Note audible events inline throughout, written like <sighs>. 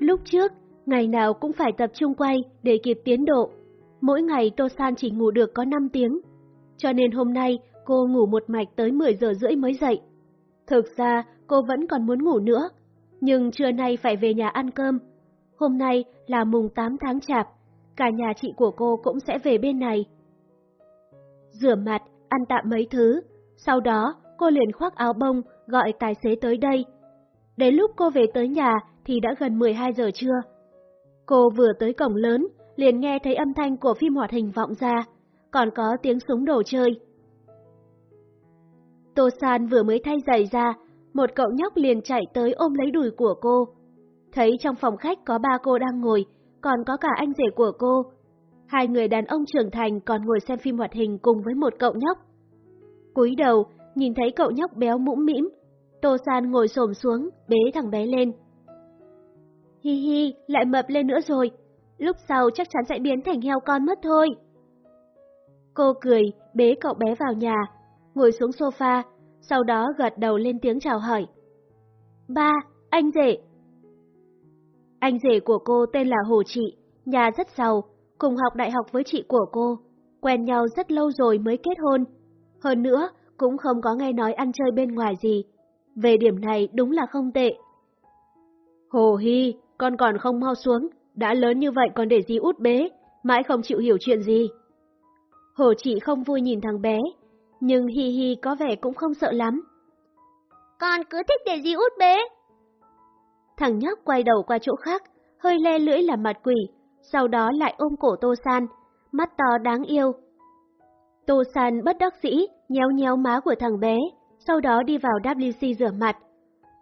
Lúc trước, ngày nào cũng phải tập trung quay để kịp tiến độ. Mỗi ngày Tô San chỉ ngủ được có 5 tiếng, cho nên hôm nay cô ngủ một mạch tới 10 giờ rưỡi mới dậy. Thực ra cô vẫn còn muốn ngủ nữa, nhưng trưa nay phải về nhà ăn cơm. Hôm nay là mùng 8 tháng chạp, cả nhà chị của cô cũng sẽ về bên này. Rửa mặt, ăn tạm mấy thứ, sau đó cô liền khoác áo bông gọi tài xế tới đây. Đến lúc cô về tới nhà thì đã gần 12 giờ trưa. Cô vừa tới cổng lớn, liền nghe thấy âm thanh của phim hoạt hình vọng ra, còn có tiếng súng đồ chơi. Tô San vừa mới thay giày ra, một cậu nhóc liền chạy tới ôm lấy đùi của cô. Thấy trong phòng khách có ba cô đang ngồi, còn có cả anh rể của cô. Hai người đàn ông trưởng thành còn ngồi xem phim hoạt hình cùng với một cậu nhóc. cúi đầu, nhìn thấy cậu nhóc béo mũm mĩm, Tô San ngồi xổm xuống, bế thằng bé lên. Hi hi, lại mập lên nữa rồi, lúc sau chắc chắn sẽ biến thành heo con mất thôi. Cô cười, bế cậu bé vào nhà, ngồi xuống sofa, sau đó gật đầu lên tiếng chào hỏi. Ba, anh rể. Anh rể của cô tên là Hồ Trị, nhà rất giàu, cùng học đại học với chị của cô, quen nhau rất lâu rồi mới kết hôn. Hơn nữa, cũng không có nghe nói ăn chơi bên ngoài gì. Về điểm này đúng là không tệ. Hồ Hy, con còn không mau xuống, đã lớn như vậy còn để gì út bế, mãi không chịu hiểu chuyện gì. Hồ chị không vui nhìn thằng bé, nhưng Hi Hi có vẻ cũng không sợ lắm. Con cứ thích để gì út bế. Thằng nhóc quay đầu qua chỗ khác, hơi le lưỡi làm mặt quỷ, sau đó lại ôm cổ Tô San, mắt to đáng yêu. Tô San bất đắc dĩ, nhéo nhéo má của thằng bé, sau đó đi vào WC rửa mặt.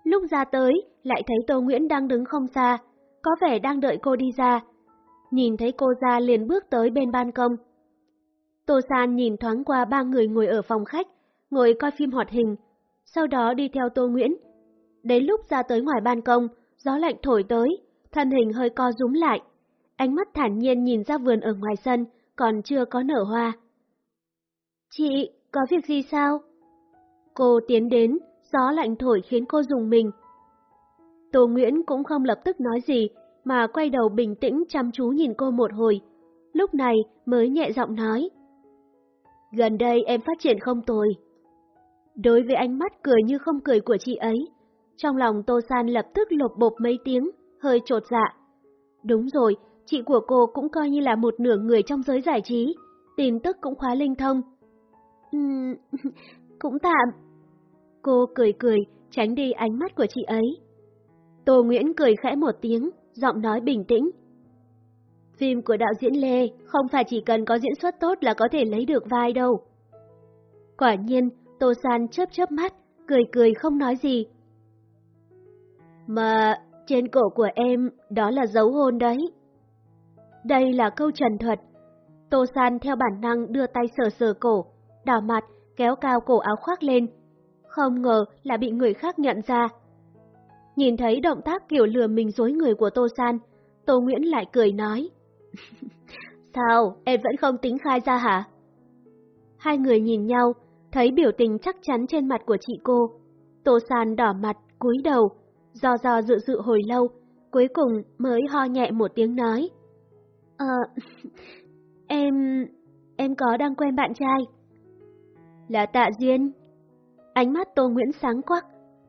Lúc ra tới, lại thấy Tô Nguyễn đang đứng không xa, có vẻ đang đợi cô đi ra. Nhìn thấy cô ra liền bước tới bên ban công. Tô San nhìn thoáng qua ba người ngồi ở phòng khách, ngồi coi phim hoạt hình, sau đó đi theo Tô Nguyễn. Đến lúc ra tới ngoài ban công, gió lạnh thổi tới, thân hình hơi co rúm lại. Ánh mắt thản nhiên nhìn ra vườn ở ngoài sân, còn chưa có nở hoa. Chị, có việc gì sao? Cô tiến đến, gió lạnh thổi khiến cô dùng mình. Tô Nguyễn cũng không lập tức nói gì, mà quay đầu bình tĩnh chăm chú nhìn cô một hồi. Lúc này mới nhẹ giọng nói. Gần đây em phát triển không tồi. Đối với ánh mắt cười như không cười của chị ấy, trong lòng Tô San lập tức lột bột mấy tiếng, hơi trột dạ. Đúng rồi, chị của cô cũng coi như là một nửa người trong giới giải trí, tin tức cũng khá linh thông. Uhm, <laughs> cũng tạm. Cô cười cười, tránh đi ánh mắt của chị ấy. Tô Nguyễn cười khẽ một tiếng, giọng nói bình tĩnh. Phim của đạo diễn Lê không phải chỉ cần có diễn xuất tốt là có thể lấy được vai đâu. Quả nhiên, Tô San chớp chớp mắt, cười cười không nói gì. Mà trên cổ của em đó là dấu hôn đấy. Đây là câu trần thuật. Tô San theo bản năng đưa tay sờ sờ cổ, đỏ mặt, kéo cao cổ áo khoác lên. Không ngờ là bị người khác nhận ra. Nhìn thấy động tác kiểu lừa mình dối người của Tô San, Tô Nguyễn lại cười nói. <laughs> Sao, em vẫn không tính khai ra hả? Hai người nhìn nhau, thấy biểu tình chắc chắn trên mặt của chị cô. Tô San đỏ mặt, cúi đầu, do do dự dự hồi lâu, cuối cùng mới ho nhẹ một tiếng nói. Ờ, <laughs> em... em có đang quen bạn trai. Là tạ duyên. Ánh mắt Tô Nguyễn sáng quắc,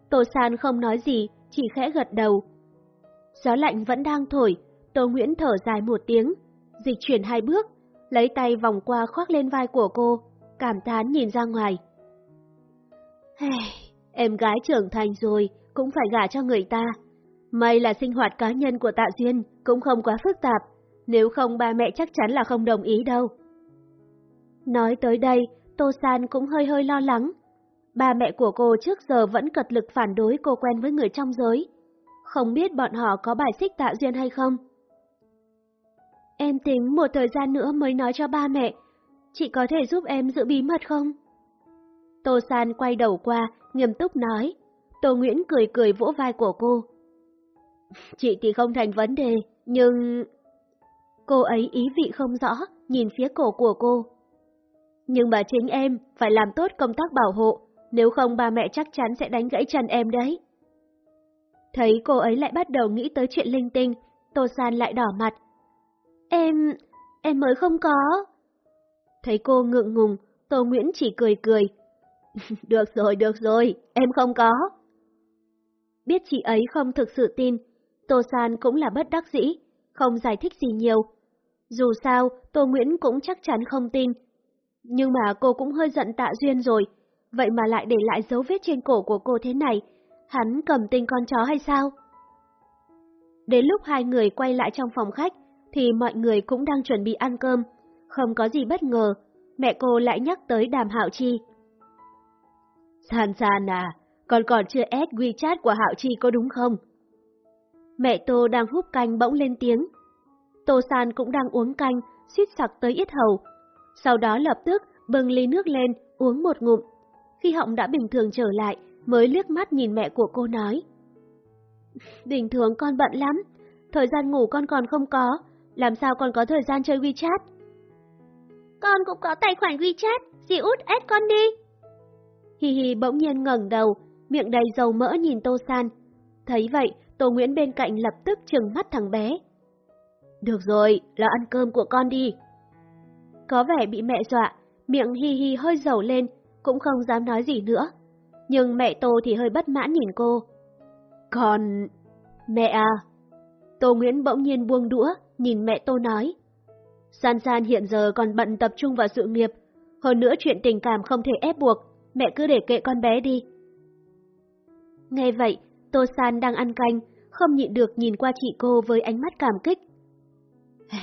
Tô San không nói gì, chỉ khẽ gật đầu. Gió lạnh vẫn đang thổi, Tô Nguyễn thở dài một tiếng, dịch chuyển hai bước, lấy tay vòng qua khoác lên vai của cô, cảm thán nhìn ra ngoài. Hey, em gái trưởng thành rồi, cũng phải gả cho người ta. May là sinh hoạt cá nhân của Tạ Duyên cũng không quá phức tạp, nếu không ba mẹ chắc chắn là không đồng ý đâu. Nói tới đây, Tô San cũng hơi hơi lo lắng. Ba mẹ của cô trước giờ vẫn cật lực phản đối cô quen với người trong giới. Không biết bọn họ có bài xích tạo Duyên hay không? Em tính một thời gian nữa mới nói cho ba mẹ. Chị có thể giúp em giữ bí mật không? Tô San quay đầu qua, nghiêm túc nói. Tô Nguyễn cười cười vỗ vai của cô. Chị thì không thành vấn đề, nhưng... Cô ấy ý vị không rõ, nhìn phía cổ của cô. Nhưng mà chính em phải làm tốt công tác bảo hộ, nếu không ba mẹ chắc chắn sẽ đánh gãy chân em đấy. Thấy cô ấy lại bắt đầu nghĩ tới chuyện linh tinh, Tô San lại đỏ mặt. Em... em mới không có. Thấy cô ngượng ngùng, Tô Nguyễn chỉ cười cười. <laughs> được rồi, được rồi, em không có. Biết chị ấy không thực sự tin, Tô San cũng là bất đắc dĩ, không giải thích gì nhiều. Dù sao, Tô Nguyễn cũng chắc chắn không tin. Nhưng mà cô cũng hơi giận tạ duyên rồi, vậy mà lại để lại dấu vết trên cổ của cô thế này, hắn cầm tinh con chó hay sao? Đến lúc hai người quay lại trong phòng khách, thì mọi người cũng đang chuẩn bị ăn cơm. Không có gì bất ngờ, mẹ cô lại nhắc tới đàm hạo chi. San San à, con còn chưa add WeChat của Hạo Chi có đúng không? Mẹ Tô đang hút canh bỗng lên tiếng. Tô San cũng đang uống canh, suýt sặc tới yết hầu. Sau đó lập tức bưng ly nước lên, uống một ngụm. Khi họng đã bình thường trở lại, mới liếc mắt nhìn mẹ của cô nói. Bình thường con bận lắm, thời gian ngủ con còn không có, làm sao con có thời gian chơi WeChat? Con cũng có tài khoản WeChat, dì út add con đi. Hi Hi bỗng nhiên ngẩng đầu, miệng đầy dầu mỡ nhìn Tô San. Thấy vậy, Tô Nguyễn bên cạnh lập tức trừng mắt thằng bé. Được rồi, là ăn cơm của con đi. Có vẻ bị mẹ dọa, miệng Hi Hi hơi dầu lên, cũng không dám nói gì nữa. Nhưng mẹ Tô thì hơi bất mãn nhìn cô. Còn... Mẹ à? Tô Nguyễn bỗng nhiên buông đũa, nhìn mẹ Tô nói. San San hiện giờ còn bận tập trung vào sự nghiệp, hơn nữa chuyện tình cảm không thể ép buộc, mẹ cứ để kệ con bé đi. Nghe vậy, Tô San đang ăn canh, không nhịn được nhìn qua chị cô với ánh mắt cảm kích. <sighs>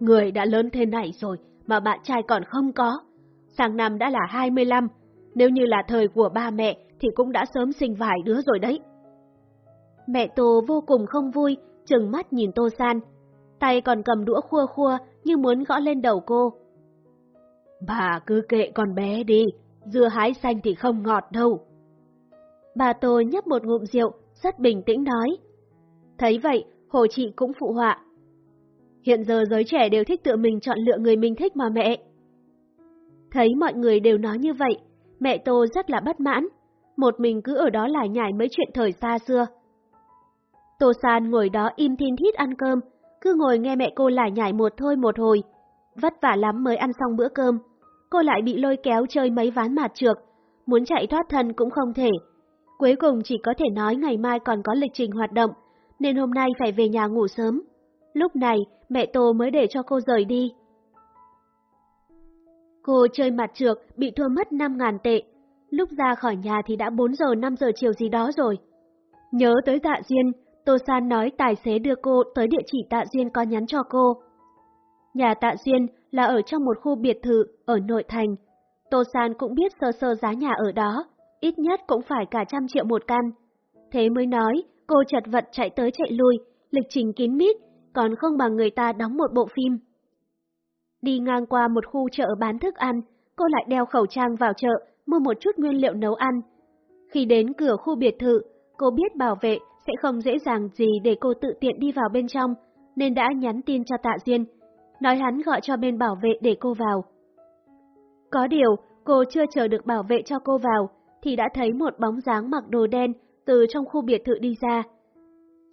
Người đã lớn thế này rồi mà bạn trai còn không có. Sang năm đã là 25, nếu như là thời của ba mẹ thì cũng đã sớm sinh vài đứa rồi đấy. Mẹ Tô vô cùng không vui, trừng mắt nhìn Tô San. Tay còn cầm đũa khua khua như muốn gõ lên đầu cô. Bà cứ kệ con bé đi, dưa hái xanh thì không ngọt đâu. Bà Tô nhấp một ngụm rượu, rất bình tĩnh nói. Thấy vậy, Hồ Chị cũng phụ họa. Hiện giờ giới trẻ đều thích tự mình chọn lựa người mình thích mà mẹ. Thấy mọi người đều nói như vậy, mẹ Tô rất là bất mãn, một mình cứ ở đó lải nhải mấy chuyện thời xa xưa. Tô San ngồi đó im thiên thít ăn cơm, cứ ngồi nghe mẹ cô lải nhải một thôi một hồi. Vất vả lắm mới ăn xong bữa cơm, cô lại bị lôi kéo chơi mấy ván mạt trược, muốn chạy thoát thân cũng không thể. Cuối cùng chỉ có thể nói ngày mai còn có lịch trình hoạt động, nên hôm nay phải về nhà ngủ sớm. Lúc này, mẹ Tô mới để cho cô rời đi. Cô chơi mặt trược, bị thua mất 5.000 tệ. Lúc ra khỏi nhà thì đã 4 giờ 5 giờ chiều gì đó rồi. Nhớ tới Tạ Duyên, Tô San nói tài xế đưa cô tới địa chỉ Tạ Duyên có nhắn cho cô. Nhà Tạ Duyên là ở trong một khu biệt thự ở nội thành. Tô San cũng biết sơ sơ giá nhà ở đó, ít nhất cũng phải cả trăm triệu một căn. Thế mới nói, cô chật vật chạy tới chạy lui, lịch trình kín mít, còn không bằng người ta đóng một bộ phim. Đi ngang qua một khu chợ bán thức ăn, cô lại đeo khẩu trang vào chợ, mua một chút nguyên liệu nấu ăn. Khi đến cửa khu biệt thự, cô biết bảo vệ sẽ không dễ dàng gì để cô tự tiện đi vào bên trong, nên đã nhắn tin cho Tạ Diên, nói hắn gọi cho bên bảo vệ để cô vào. Có điều, cô chưa chờ được bảo vệ cho cô vào, thì đã thấy một bóng dáng mặc đồ đen từ trong khu biệt thự đi ra.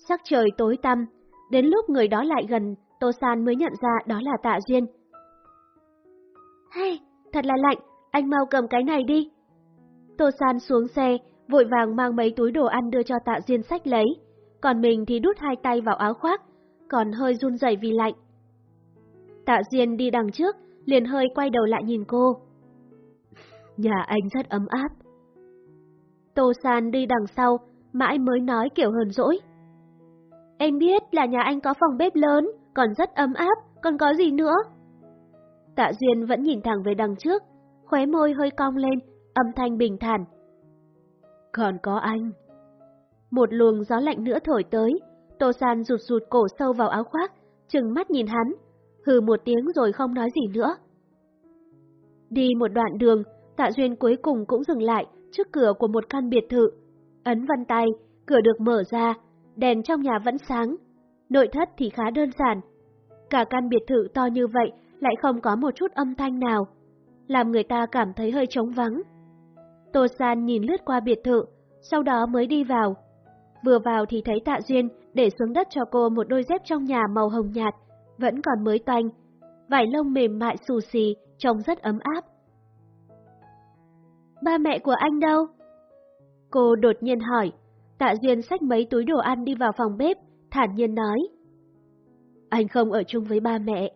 Sắc trời tối tăm, đến lúc người đó lại gần, Tô San mới nhận ra đó là Tạ Duyên. Hey, thật là lạnh, anh mau cầm cái này đi. Tô San xuống xe, vội vàng mang mấy túi đồ ăn đưa cho Tạ Duyên sách lấy, còn mình thì đút hai tay vào áo khoác, còn hơi run rẩy vì lạnh. Tạ Duyên đi đằng trước, liền hơi quay đầu lại nhìn cô. <laughs> Nhà anh rất ấm áp. Tô San đi đằng sau, mãi mới nói kiểu hờn dỗi. Em biết là nhà anh có phòng bếp lớn, còn rất ấm áp, còn có gì nữa? Tạ Duyên vẫn nhìn thẳng về đằng trước, khóe môi hơi cong lên, âm thanh bình thản. Còn có anh. Một luồng gió lạnh nữa thổi tới, Tô San rụt rụt cổ sâu vào áo khoác, chừng mắt nhìn hắn, hừ một tiếng rồi không nói gì nữa. Đi một đoạn đường, Tạ Duyên cuối cùng cũng dừng lại trước cửa của một căn biệt thự. Ấn văn tay, cửa được mở ra, đèn trong nhà vẫn sáng. Nội thất thì khá đơn giản. Cả căn biệt thự to như vậy lại không có một chút âm thanh nào, làm người ta cảm thấy hơi trống vắng. Tô San nhìn lướt qua biệt thự, sau đó mới đi vào. vừa vào thì thấy Tạ Duyên để xuống đất cho cô một đôi dép trong nhà màu hồng nhạt, vẫn còn mới toanh. Vải lông mềm mại xù xì, trông rất ấm áp. Ba mẹ của anh đâu? Cô đột nhiên hỏi. Tạ Duyên xách mấy túi đồ ăn đi vào phòng bếp, thản nhiên nói. Anh không ở chung với ba mẹ.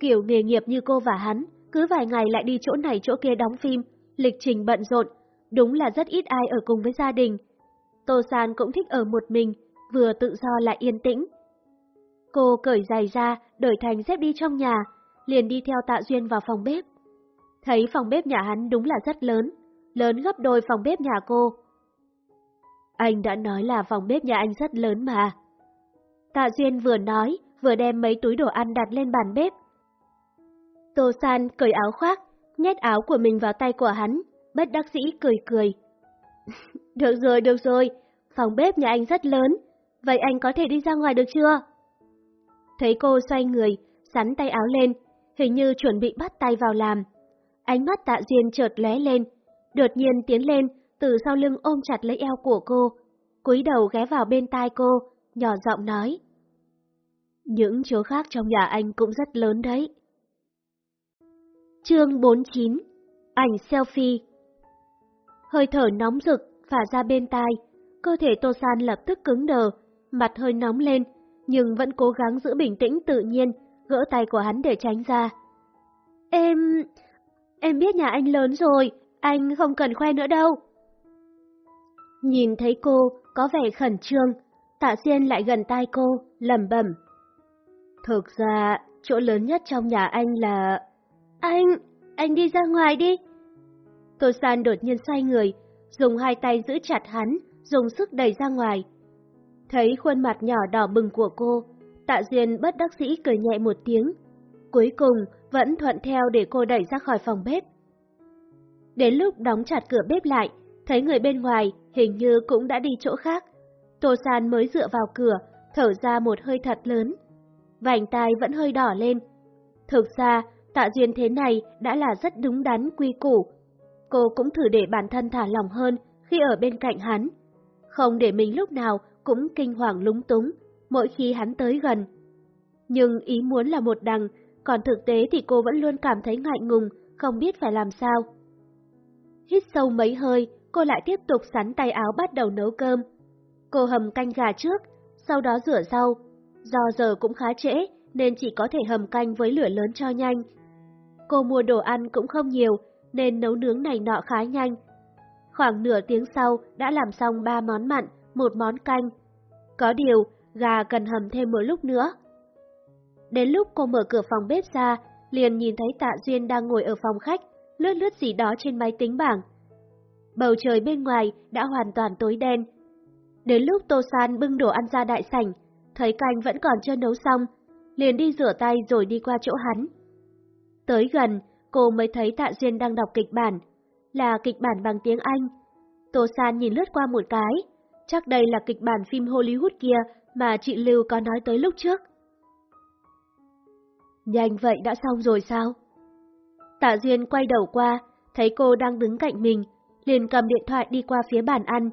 Kiểu nghề nghiệp như cô và hắn, cứ vài ngày lại đi chỗ này chỗ kia đóng phim, lịch trình bận rộn, đúng là rất ít ai ở cùng với gia đình. Tô San cũng thích ở một mình, vừa tự do lại yên tĩnh. Cô cởi giày ra, đổi thành dép đi trong nhà, liền đi theo Tạ Duyên vào phòng bếp. Thấy phòng bếp nhà hắn đúng là rất lớn, lớn gấp đôi phòng bếp nhà cô. Anh đã nói là phòng bếp nhà anh rất lớn mà. Tạ Duyên vừa nói, vừa đem mấy túi đồ ăn đặt lên bàn bếp. Tô San cởi áo khoác, nhét áo của mình vào tay của hắn, bất đắc dĩ cười cười. <laughs> được rồi, được rồi, phòng bếp nhà anh rất lớn, vậy anh có thể đi ra ngoài được chưa? Thấy cô xoay người, sắn tay áo lên, hình như chuẩn bị bắt tay vào làm. Ánh mắt tạ duyên chợt lóe lên, đột nhiên tiến lên, từ sau lưng ôm chặt lấy eo của cô, cúi đầu ghé vào bên tai cô, nhỏ giọng nói. Những chỗ khác trong nhà anh cũng rất lớn đấy. Chương 49 Ảnh selfie Hơi thở nóng rực phả ra bên tai, cơ thể Tô San lập tức cứng đờ, mặt hơi nóng lên, nhưng vẫn cố gắng giữ bình tĩnh tự nhiên, gỡ tay của hắn để tránh ra. Em... em biết nhà anh lớn rồi, anh không cần khoe nữa đâu. Nhìn thấy cô có vẻ khẩn trương, tạ xuyên lại gần tai cô, lẩm bẩm. Thực ra, chỗ lớn nhất trong nhà anh là... Anh, anh đi ra ngoài đi. Tô San đột nhiên xoay người, dùng hai tay giữ chặt hắn, dùng sức đẩy ra ngoài. Thấy khuôn mặt nhỏ đỏ bừng của cô, tạ duyên bất đắc dĩ cười nhẹ một tiếng. Cuối cùng vẫn thuận theo để cô đẩy ra khỏi phòng bếp. Đến lúc đóng chặt cửa bếp lại, thấy người bên ngoài hình như cũng đã đi chỗ khác. Tô San mới dựa vào cửa, thở ra một hơi thật lớn. Vành tai vẫn hơi đỏ lên. Thực ra, tạ duyên thế này đã là rất đúng đắn quy củ. Cô cũng thử để bản thân thả lòng hơn khi ở bên cạnh hắn. Không để mình lúc nào cũng kinh hoàng lúng túng, mỗi khi hắn tới gần. Nhưng ý muốn là một đằng, còn thực tế thì cô vẫn luôn cảm thấy ngại ngùng, không biết phải làm sao. Hít sâu mấy hơi, cô lại tiếp tục sắn tay áo bắt đầu nấu cơm. Cô hầm canh gà trước, sau đó rửa rau. Do giờ cũng khá trễ, nên chỉ có thể hầm canh với lửa lớn cho nhanh. Cô mua đồ ăn cũng không nhiều, nên nấu nướng này nọ khá nhanh. Khoảng nửa tiếng sau đã làm xong ba món mặn, một món canh. Có điều, gà cần hầm thêm một lúc nữa. Đến lúc cô mở cửa phòng bếp ra, liền nhìn thấy Tạ Duyên đang ngồi ở phòng khách, lướt lướt gì đó trên máy tính bảng. Bầu trời bên ngoài đã hoàn toàn tối đen. Đến lúc Tô San bưng đồ ăn ra đại sảnh, thấy canh vẫn còn chưa nấu xong, liền đi rửa tay rồi đi qua chỗ hắn. Tới gần, cô mới thấy Tạ Duyên đang đọc kịch bản, là kịch bản bằng tiếng Anh. Tô San nhìn lướt qua một cái, chắc đây là kịch bản phim Hollywood kia mà chị Lưu có nói tới lúc trước. Nhanh vậy đã xong rồi sao? Tạ Duyên quay đầu qua, thấy cô đang đứng cạnh mình, liền cầm điện thoại đi qua phía bàn ăn.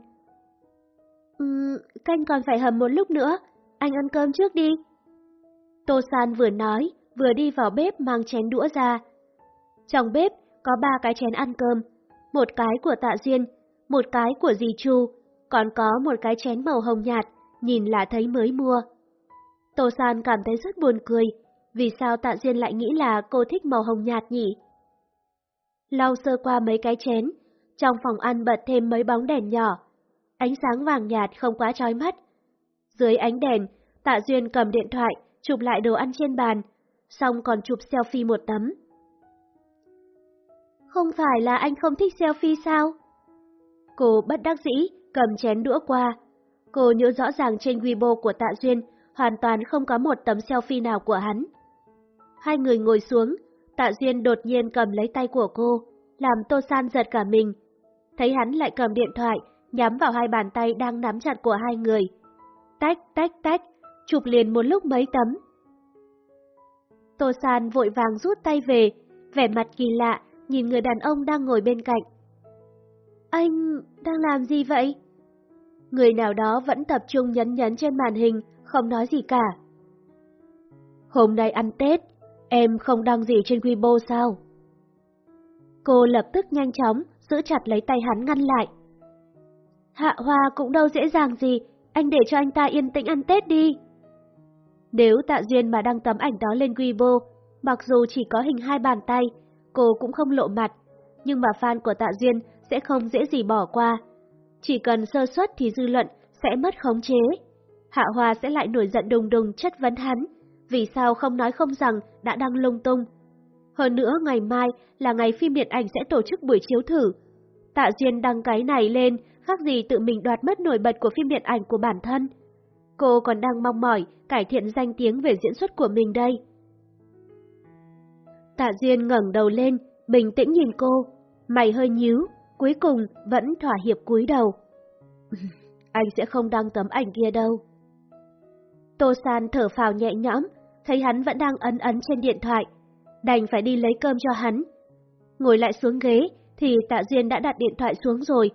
Ừm, canh còn phải hầm một lúc nữa, anh ăn cơm trước đi. Tô San vừa nói, vừa đi vào bếp mang chén đũa ra. Trong bếp có ba cái chén ăn cơm, một cái của Tạ Duyên, một cái của dì Chu, còn có một cái chén màu hồng nhạt, nhìn là thấy mới mua. Tô San cảm thấy rất buồn cười, vì sao Tạ Duyên lại nghĩ là cô thích màu hồng nhạt nhỉ? Lau sơ qua mấy cái chén, trong phòng ăn bật thêm mấy bóng đèn nhỏ, ánh sáng vàng nhạt không quá chói mắt. Dưới ánh đèn, Tạ Duyên cầm điện thoại, chụp lại đồ ăn trên bàn, xong còn chụp selfie một tấm. Không phải là anh không thích selfie sao? Cô bất đắc dĩ, cầm chén đũa qua. Cô nhớ rõ ràng trên Weibo của Tạ Duyên hoàn toàn không có một tấm selfie nào của hắn. Hai người ngồi xuống, Tạ Duyên đột nhiên cầm lấy tay của cô, làm Tô San giật cả mình. Thấy hắn lại cầm điện thoại, nhắm vào hai bàn tay đang nắm chặt của hai người. Tách, tách, tách, chụp liền một lúc mấy tấm. Tô San vội vàng rút tay về, vẻ mặt kỳ lạ, nhìn người đàn ông đang ngồi bên cạnh. Anh đang làm gì vậy? Người nào đó vẫn tập trung nhấn nhấn trên màn hình, không nói gì cả. Hôm nay ăn Tết, em không đăng gì trên Weibo sao? Cô lập tức nhanh chóng, giữ chặt lấy tay hắn ngăn lại. Hạ Hoa cũng đâu dễ dàng gì, anh để cho anh ta yên tĩnh ăn Tết đi. Nếu Tạ Duyên mà đăng tấm ảnh đó lên Weibo, mặc dù chỉ có hình hai bàn tay, cô cũng không lộ mặt, nhưng mà fan của Tạ Duyên sẽ không dễ gì bỏ qua. Chỉ cần sơ suất thì dư luận sẽ mất khống chế. Hạ Hoa sẽ lại nổi giận đùng đùng chất vấn hắn, vì sao không nói không rằng đã đăng lung tung. Hơn nữa ngày mai là ngày phim điện ảnh sẽ tổ chức buổi chiếu thử. Tạ Duyên đăng cái này lên khác gì tự mình đoạt mất nổi bật của phim điện ảnh của bản thân. Cô còn đang mong mỏi cải thiện danh tiếng về diễn xuất của mình đây. Tạ Duyên ngẩng đầu lên, bình tĩnh nhìn cô, mày hơi nhíu, cuối cùng vẫn thỏa hiệp cúi đầu. <laughs> Anh sẽ không đăng tấm ảnh kia đâu. Tô San thở phào nhẹ nhõm, thấy hắn vẫn đang ấn ấn trên điện thoại, đành phải đi lấy cơm cho hắn. Ngồi lại xuống ghế thì Tạ Duyên đã đặt điện thoại xuống rồi,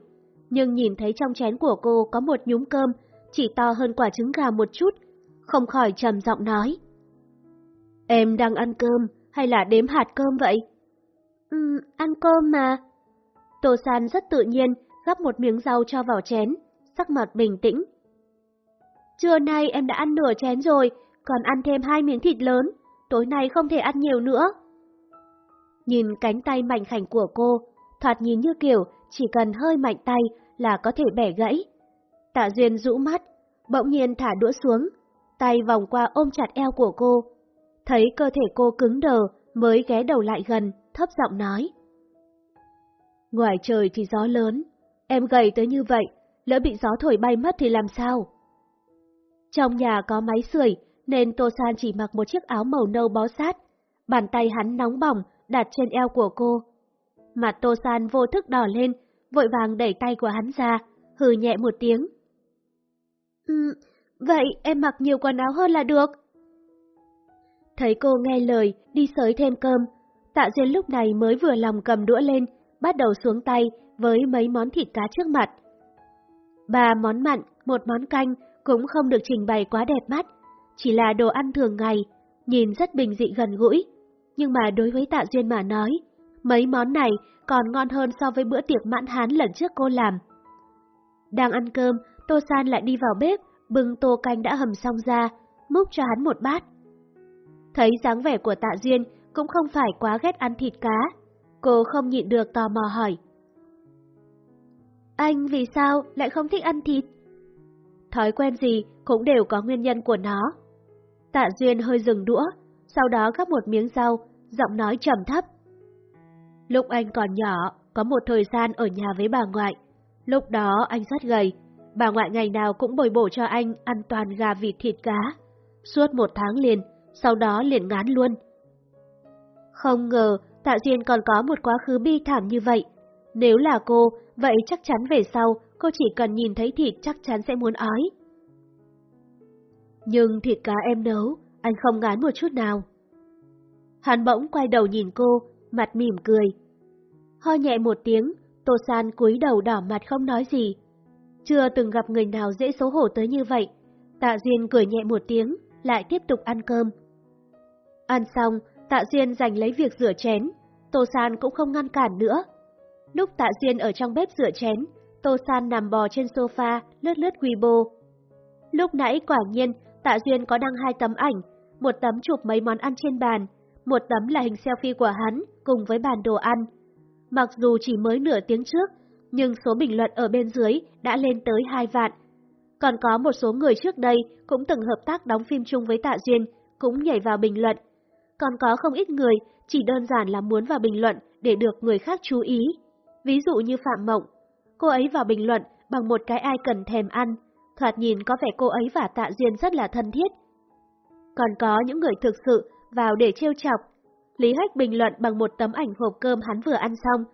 nhưng nhìn thấy trong chén của cô có một nhúm cơm, chỉ to hơn quả trứng gà một chút, không khỏi trầm giọng nói. Em đang ăn cơm hay là đếm hạt cơm vậy? Ừm, ăn cơm mà. Tô San rất tự nhiên gắp một miếng rau cho vào chén, sắc mặt bình tĩnh. Trưa nay em đã ăn nửa chén rồi, còn ăn thêm hai miếng thịt lớn, tối nay không thể ăn nhiều nữa. Nhìn cánh tay mảnh khảnh của cô, thoạt nhìn như kiểu chỉ cần hơi mạnh tay là có thể bẻ gãy. Tạ Duyên rũ mắt, bỗng nhiên thả đũa xuống, tay vòng qua ôm chặt eo của cô. Thấy cơ thể cô cứng đờ mới ghé đầu lại gần, thấp giọng nói. Ngoài trời thì gió lớn, em gầy tới như vậy, lỡ bị gió thổi bay mất thì làm sao? Trong nhà có máy sưởi nên Tô San chỉ mặc một chiếc áo màu nâu bó sát, bàn tay hắn nóng bỏng đặt trên eo của cô. Mặt Tô San vô thức đỏ lên, vội vàng đẩy tay của hắn ra, hừ nhẹ một tiếng. Ừ, vậy em mặc nhiều quần áo hơn là được. Thấy cô nghe lời, đi sới thêm cơm, tạ duyên lúc này mới vừa lòng cầm đũa lên, bắt đầu xuống tay với mấy món thịt cá trước mặt. Ba món mặn, một món canh cũng không được trình bày quá đẹp mắt, chỉ là đồ ăn thường ngày, nhìn rất bình dị gần gũi. Nhưng mà đối với Tạ Duyên mà nói, mấy món này còn ngon hơn so với bữa tiệc mãn hán lần trước cô làm. Đang ăn cơm, Tô San lại đi vào bếp, bưng tô canh đã hầm xong ra, múc cho hắn một bát. Thấy dáng vẻ của Tạ Duyên cũng không phải quá ghét ăn thịt cá, cô không nhịn được tò mò hỏi. Anh vì sao lại không thích ăn thịt? Thói quen gì cũng đều có nguyên nhân của nó. Tạ Duyên hơi dừng đũa, sau đó gắp một miếng rau, giọng nói trầm thấp. Lúc anh còn nhỏ, có một thời gian ở nhà với bà ngoại. Lúc đó anh rất gầy, bà ngoại ngày nào cũng bồi bổ cho anh ăn toàn gà vịt thịt cá. Suốt một tháng liền, sau đó liền ngán luôn. Không ngờ Tạ Duyên còn có một quá khứ bi thảm như vậy. Nếu là cô, vậy chắc chắn về sau cô chỉ cần nhìn thấy thịt chắc chắn sẽ muốn ói. Nhưng thịt cá em nấu, anh không ngán một chút nào. Hắn bỗng quay đầu nhìn cô, mặt mỉm cười. Ho nhẹ một tiếng, Tô San cúi đầu đỏ mặt không nói gì. Chưa từng gặp người nào dễ xấu hổ tới như vậy. Tạ Duyên cười nhẹ một tiếng, lại tiếp tục ăn cơm. Ăn xong, Tạ Duyên giành lấy việc rửa chén, Tô San cũng không ngăn cản nữa. Lúc Tạ Duyên ở trong bếp rửa chén, Tô San nằm bò trên sofa, lướt lướt Weibo. Lúc nãy quả nhiên, Tạ Duyên có đăng hai tấm ảnh, một tấm chụp mấy món ăn trên bàn, một tấm là hình selfie của hắn cùng với bàn đồ ăn. Mặc dù chỉ mới nửa tiếng trước, nhưng số bình luận ở bên dưới đã lên tới hai vạn. Còn có một số người trước đây cũng từng hợp tác đóng phim chung với Tạ Duyên, cũng nhảy vào bình luận. Còn có không ít người chỉ đơn giản là muốn vào bình luận để được người khác chú ý. Ví dụ như Phạm Mộng, cô ấy vào bình luận bằng một cái ai cần thèm ăn, thoạt nhìn có vẻ cô ấy và Tạ Duyên rất là thân thiết. Còn có những người thực sự vào để trêu chọc. Lý Hách bình luận bằng một tấm ảnh hộp cơm hắn vừa ăn xong.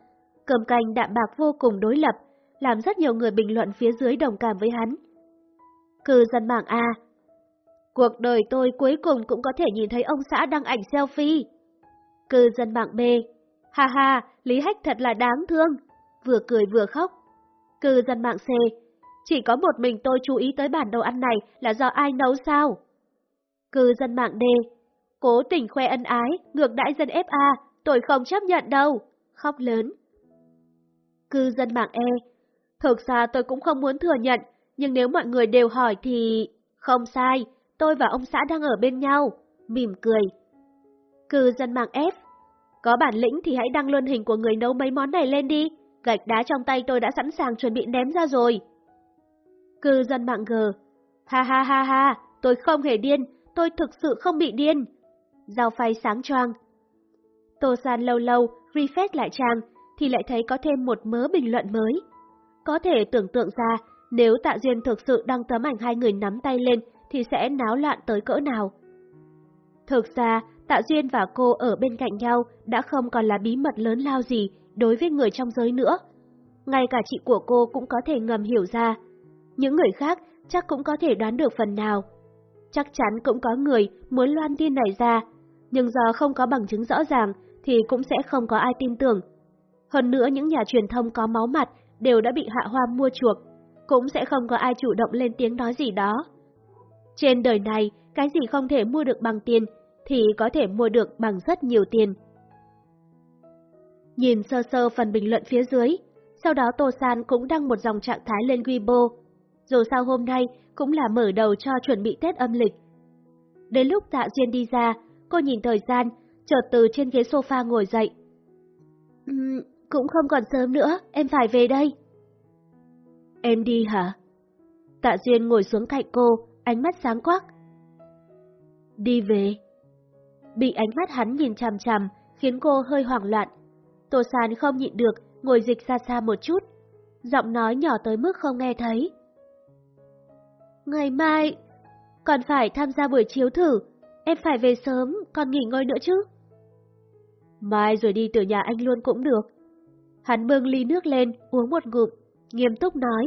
Cơm canh đạm bạc vô cùng đối lập, làm rất nhiều người bình luận phía dưới đồng cảm với hắn. Cư dân mạng A Cuộc đời tôi cuối cùng cũng có thể nhìn thấy ông xã đăng ảnh selfie. Cư dân mạng B Ha ha, Lý Hách thật là đáng thương. Vừa cười vừa khóc. Cư dân mạng C Chỉ có một mình tôi chú ý tới bản đồ ăn này là do ai nấu sao? Cư dân mạng d, cố tình khoe ân ái, ngược đãi dân FA, tôi không chấp nhận đâu. Khóc lớn. Cư dân mạng E, thực ra tôi cũng không muốn thừa nhận, nhưng nếu mọi người đều hỏi thì... Không sai, tôi và ông xã đang ở bên nhau. Mỉm cười. Cư dân mạng F, có bản lĩnh thì hãy đăng luôn hình của người nấu mấy món này lên đi. Gạch đá trong tay tôi đã sẵn sàng chuẩn bị ném ra rồi. Cư dân mạng G. Ha ha ha ha, tôi không hề điên, tôi thực sự không bị điên. Giao phay sáng choang. Tô San lâu lâu refresh lại trang, thì lại thấy có thêm một mớ bình luận mới. Có thể tưởng tượng ra, nếu Tạ Duyên thực sự đăng tấm ảnh hai người nắm tay lên, thì sẽ náo loạn tới cỡ nào. Thực ra, Tạ Duyên và cô ở bên cạnh nhau đã không còn là bí mật lớn lao gì đối với người trong giới nữa. Ngay cả chị của cô cũng có thể ngầm hiểu ra. Những người khác chắc cũng có thể đoán được phần nào. Chắc chắn cũng có người muốn loan tin này ra, nhưng do không có bằng chứng rõ ràng thì cũng sẽ không có ai tin tưởng. Hơn nữa những nhà truyền thông có máu mặt đều đã bị hạ hoa mua chuộc, cũng sẽ không có ai chủ động lên tiếng nói gì đó. Trên đời này, cái gì không thể mua được bằng tiền thì có thể mua được bằng rất nhiều tiền. Nhìn sơ sơ phần bình luận phía dưới, sau đó Tô San cũng đăng một dòng trạng thái lên Weibo. Dù sao hôm nay cũng là mở đầu cho chuẩn bị Tết âm lịch. Đến lúc Tạ Duyên đi ra, cô nhìn thời gian, chợt từ trên ghế sofa ngồi dậy. Uhm, cũng không còn sớm nữa, em phải về đây. Em đi hả? Tạ Duyên ngồi xuống cạnh cô, ánh mắt sáng quắc. Đi về. Bị ánh mắt hắn nhìn chằm chằm, khiến cô hơi hoảng loạn. Tô San không nhịn được, ngồi dịch xa xa một chút. Giọng nói nhỏ tới mức không nghe thấy. Ngày mai, còn phải tham gia buổi chiếu thử, em phải về sớm, còn nghỉ ngơi nữa chứ. Mai rồi đi từ nhà anh luôn cũng được. Hắn bưng ly nước lên, uống một ngụm, nghiêm túc nói.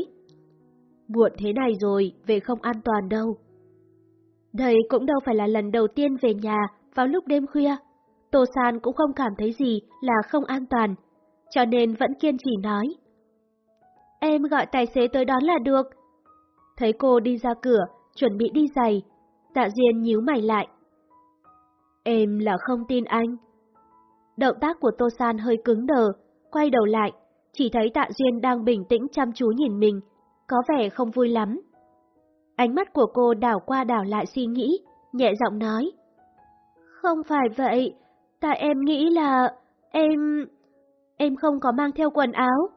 Muộn thế này rồi, về không an toàn đâu. Đây cũng đâu phải là lần đầu tiên về nhà vào lúc đêm khuya. Tô San cũng không cảm thấy gì là không an toàn, cho nên vẫn kiên trì nói. Em gọi tài xế tới đón là được. Thấy cô đi ra cửa, chuẩn bị đi giày, tạ duyên nhíu mày lại. Em là không tin anh. Động tác của Tô San hơi cứng đờ, quay đầu lại, chỉ thấy tạ duyên đang bình tĩnh chăm chú nhìn mình, có vẻ không vui lắm. Ánh mắt của cô đảo qua đảo lại suy nghĩ, nhẹ giọng nói. Không phải vậy, tại em nghĩ là... em... em không có mang theo quần áo.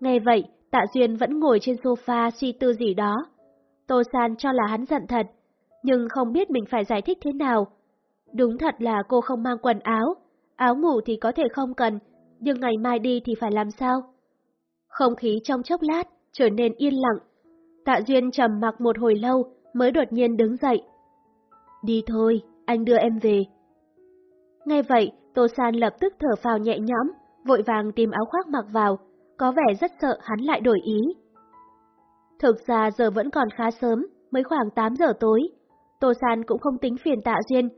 Nghe vậy, Tạ Duyên vẫn ngồi trên sofa suy tư gì đó. Tô San cho là hắn giận thật, nhưng không biết mình phải giải thích thế nào. Đúng thật là cô không mang quần áo, áo ngủ thì có thể không cần, nhưng ngày mai đi thì phải làm sao? Không khí trong chốc lát trở nên yên lặng. Tạ Duyên trầm mặc một hồi lâu mới đột nhiên đứng dậy. Đi thôi, anh đưa em về. Nghe vậy, Tô San lập tức thở phào nhẹ nhõm, vội vàng tìm áo khoác mặc vào, có vẻ rất sợ hắn lại đổi ý. Thực ra giờ vẫn còn khá sớm, mới khoảng 8 giờ tối. Tô San cũng không tính phiền tạ duyên,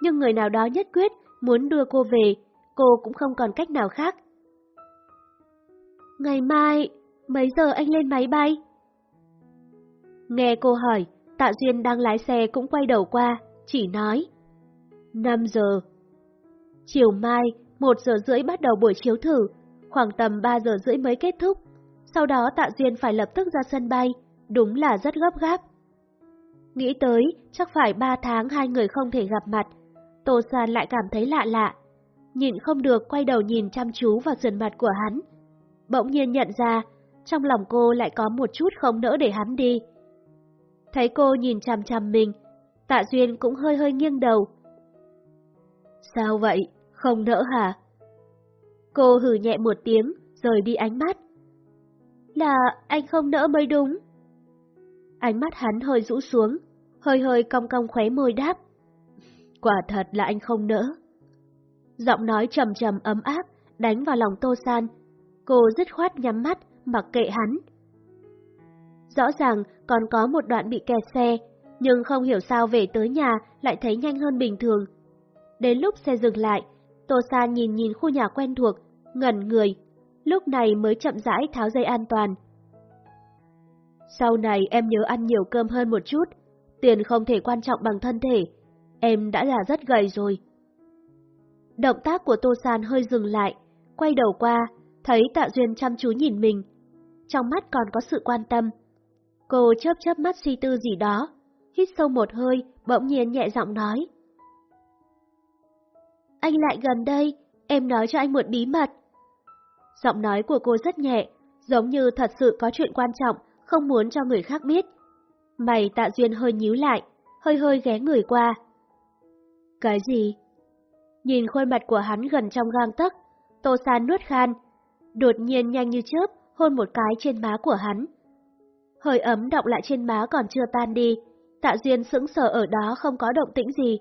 nhưng người nào đó nhất quyết muốn đưa cô về, cô cũng không còn cách nào khác. Ngày mai, mấy giờ anh lên máy bay? Nghe cô hỏi, Tạ Duyên đang lái xe cũng quay đầu qua, chỉ nói. 5 giờ. Chiều mai, 1 giờ rưỡi bắt đầu buổi chiếu thử, khoảng tầm 3 giờ rưỡi mới kết thúc. Sau đó Tạ Duyên phải lập tức ra sân bay, đúng là rất gấp gáp. Nghĩ tới, chắc phải 3 tháng hai người không thể gặp mặt, Tô San lại cảm thấy lạ lạ. Nhìn không được quay đầu nhìn chăm chú vào sườn mặt của hắn. Bỗng nhiên nhận ra, trong lòng cô lại có một chút không nỡ để hắn đi. Thấy cô nhìn chằm chằm mình, Tạ Duyên cũng hơi hơi nghiêng đầu. Sao vậy? Không nỡ hả? Cô hử nhẹ một tiếng, rời đi ánh mắt. Là anh không nỡ mới đúng. Ánh mắt hắn hơi rũ xuống, hơi hơi cong cong khóe môi đáp. Quả thật là anh không nỡ. Giọng nói trầm trầm ấm áp, đánh vào lòng Tô San. Cô dứt khoát nhắm mắt, mặc kệ hắn. Rõ ràng còn có một đoạn bị kẹt xe, nhưng không hiểu sao về tới nhà lại thấy nhanh hơn bình thường. Đến lúc xe dừng lại, Tô San nhìn nhìn khu nhà quen thuộc, ngẩn người, lúc này mới chậm rãi tháo dây an toàn. Sau này em nhớ ăn nhiều cơm hơn một chút, tiền không thể quan trọng bằng thân thể, em đã là rất gầy rồi. Động tác của Tô San hơi dừng lại, quay đầu qua, thấy Tạ Duyên chăm chú nhìn mình. Trong mắt còn có sự quan tâm. Cô chớp chớp mắt suy tư gì đó, hít sâu một hơi, bỗng nhiên nhẹ giọng nói. Anh lại gần đây, em nói cho anh một bí mật. Giọng nói của cô rất nhẹ, giống như thật sự có chuyện quan trọng, không muốn cho người khác biết. Mày tạ duyên hơi nhíu lại, hơi hơi ghé người qua. Cái gì? Nhìn khuôn mặt của hắn gần trong gang tấc, Tô San nuốt khan, đột nhiên nhanh như chớp hôn một cái trên má của hắn. Hơi ấm động lại trên má còn chưa tan đi, Tạ Duyên sững sờ ở đó không có động tĩnh gì.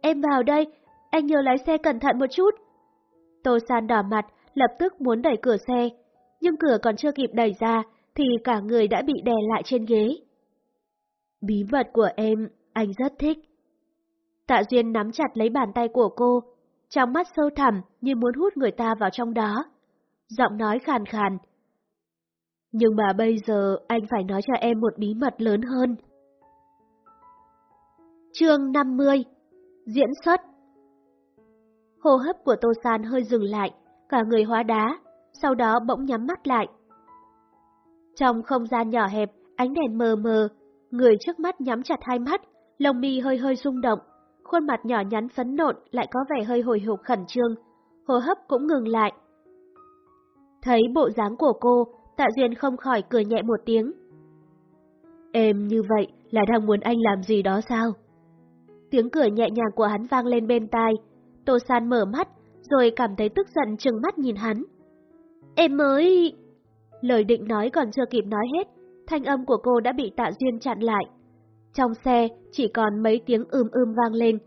Em vào đây, anh nhớ lái xe cẩn thận một chút. Tô San đỏ mặt, lập tức muốn đẩy cửa xe, nhưng cửa còn chưa kịp đẩy ra, thì cả người đã bị đè lại trên ghế. Bí mật của em, anh rất thích. Tạ Duyên nắm chặt lấy bàn tay của cô, trong mắt sâu thẳm như muốn hút người ta vào trong đó. Giọng nói khàn khàn. Nhưng mà bây giờ anh phải nói cho em một bí mật lớn hơn. Chương 50 Diễn xuất Hô hấp của Tô San hơi dừng lại, cả người hóa đá, sau đó bỗng nhắm mắt lại. Trong không gian nhỏ hẹp, ánh đèn mờ mờ, người trước mắt nhắm chặt hai mắt, lông mi hơi hơi rung động, khuôn mặt nhỏ nhắn phấn nộn lại có vẻ hơi hồi hộp khẩn trương, hô hấp cũng ngừng lại. Thấy bộ dáng của cô, Tạ Duyên không khỏi cười nhẹ một tiếng. Em như vậy là đang muốn anh làm gì đó sao? Tiếng cười nhẹ nhàng của hắn vang lên bên tai. Tô San mở mắt, rồi cảm thấy tức giận trừng mắt nhìn hắn. Em mới... Lời định nói còn chưa kịp nói hết, thanh âm của cô đã bị tạ duyên chặn lại. Trong xe chỉ còn mấy tiếng ưm ưm vang lên.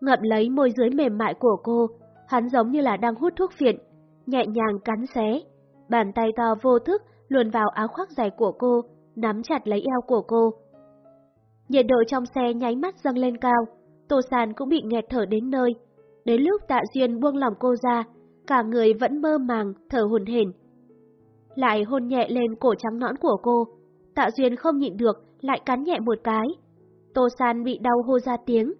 Ngậm lấy môi dưới mềm mại của cô, hắn giống như là đang hút thuốc phiện, nhẹ nhàng cắn xé. Bàn tay to vô thức luồn vào áo khoác dài của cô, nắm chặt lấy eo của cô. Nhiệt độ trong xe nháy mắt dâng lên cao, Tô Sàn cũng bị nghẹt thở đến nơi. Đến lúc Tạ Duyên buông lòng cô ra, cả người vẫn mơ màng, thở hồn hển. Lại hôn nhẹ lên cổ trắng nõn của cô, Tạ Duyên không nhịn được, lại cắn nhẹ một cái. Tô San bị đau hô ra tiếng.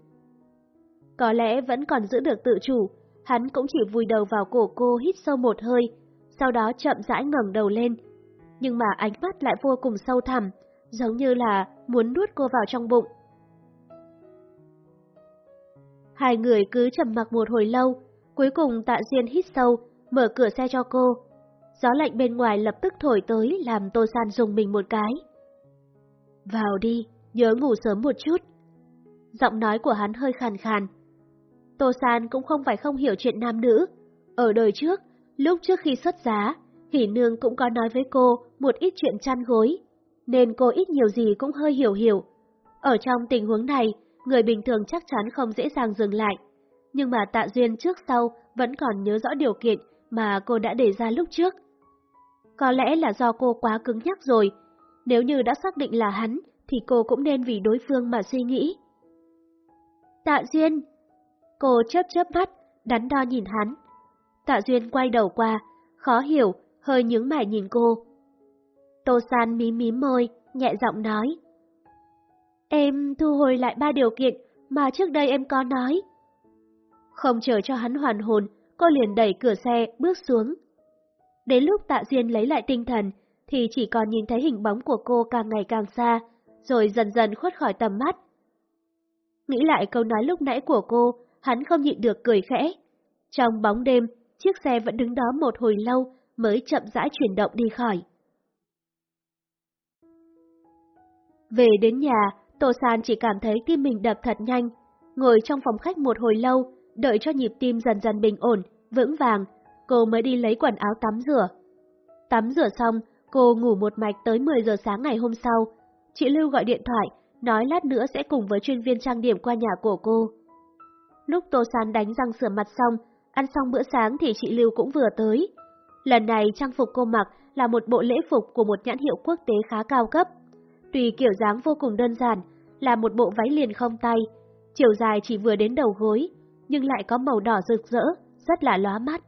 Có lẽ vẫn còn giữ được tự chủ, hắn cũng chỉ vùi đầu vào cổ cô hít sâu một hơi, sau đó chậm rãi ngẩng đầu lên. Nhưng mà ánh mắt lại vô cùng sâu thẳm, giống như là muốn nuốt cô vào trong bụng. Hai người cứ trầm mặc một hồi lâu, cuối cùng tạ duyên hít sâu, mở cửa xe cho cô. Gió lạnh bên ngoài lập tức thổi tới làm Tô San dùng mình một cái. Vào đi, nhớ ngủ sớm một chút. Giọng nói của hắn hơi khàn khàn. Tô San cũng không phải không hiểu chuyện nam nữ. Ở đời trước, lúc trước khi xuất giá, Hỷ Nương cũng có nói với cô một ít chuyện chăn gối, nên cô ít nhiều gì cũng hơi hiểu hiểu. Ở trong tình huống này, người bình thường chắc chắn không dễ dàng dừng lại. Nhưng mà Tạ Duyên trước sau vẫn còn nhớ rõ điều kiện mà cô đã đề ra lúc trước. Có lẽ là do cô quá cứng nhắc rồi, nếu như đã xác định là hắn thì cô cũng nên vì đối phương mà suy nghĩ. Tạ Duyên! Cô chớp chớp mắt, đắn đo nhìn hắn. Tạ Duyên quay đầu qua, khó hiểu, hơi nhướng mày nhìn cô. Tô San mím mím môi, nhẹ giọng nói. Em thu hồi lại ba điều kiện mà trước đây em có nói. Không chờ cho hắn hoàn hồn, cô liền đẩy cửa xe, bước xuống. Đến lúc tạ duyên lấy lại tinh thần, thì chỉ còn nhìn thấy hình bóng của cô càng ngày càng xa, rồi dần dần khuất khỏi tầm mắt. Nghĩ lại câu nói lúc nãy của cô, hắn không nhịn được cười khẽ. Trong bóng đêm, chiếc xe vẫn đứng đó một hồi lâu mới chậm rãi chuyển động đi khỏi. Về đến nhà, Tô San chỉ cảm thấy tim mình đập thật nhanh, ngồi trong phòng khách một hồi lâu, đợi cho nhịp tim dần dần bình ổn, vững vàng, cô mới đi lấy quần áo tắm rửa. Tắm rửa xong, cô ngủ một mạch tới 10 giờ sáng ngày hôm sau. Chị Lưu gọi điện thoại, nói lát nữa sẽ cùng với chuyên viên trang điểm qua nhà của cô. Lúc Tô San đánh răng sửa mặt xong, ăn xong bữa sáng thì chị Lưu cũng vừa tới. Lần này trang phục cô mặc là một bộ lễ phục của một nhãn hiệu quốc tế khá cao cấp. Tùy kiểu dáng vô cùng đơn giản, là một bộ váy liền không tay, chiều dài chỉ vừa đến đầu gối, nhưng lại có màu đỏ rực rỡ, rất là lóa mắt.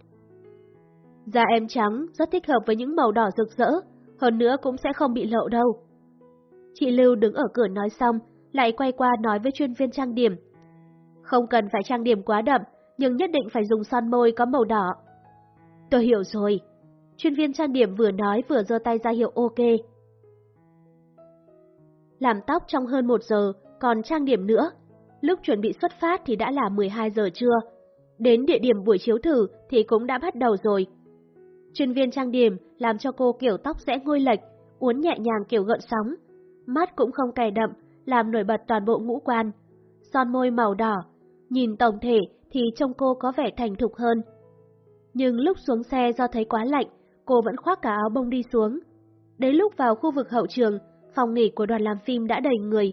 Da em trắng, rất thích hợp với những màu đỏ rực rỡ, hơn nữa cũng sẽ không bị lộ đâu. Chị Lưu đứng ở cửa nói xong, lại quay qua nói với chuyên viên trang điểm. Không cần phải trang điểm quá đậm, nhưng nhất định phải dùng son môi có màu đỏ. Tôi hiểu rồi. Chuyên viên trang điểm vừa nói vừa giơ tay ra hiệu ok. Làm tóc trong hơn một giờ, còn trang điểm nữa. Lúc chuẩn bị xuất phát thì đã là 12 giờ trưa. Đến địa điểm buổi chiếu thử thì cũng đã bắt đầu rồi. Chuyên viên trang điểm làm cho cô kiểu tóc rẽ ngôi lệch, uốn nhẹ nhàng kiểu gợn sóng. Mắt cũng không cay đậm, làm nổi bật toàn bộ ngũ quan. Son môi màu đỏ, nhìn tổng thể thì trông cô có vẻ thành thục hơn. Nhưng lúc xuống xe do thấy quá lạnh, cô vẫn khoác cả áo bông đi xuống. Đến lúc vào khu vực hậu trường, phòng nghỉ của đoàn làm phim đã đầy người.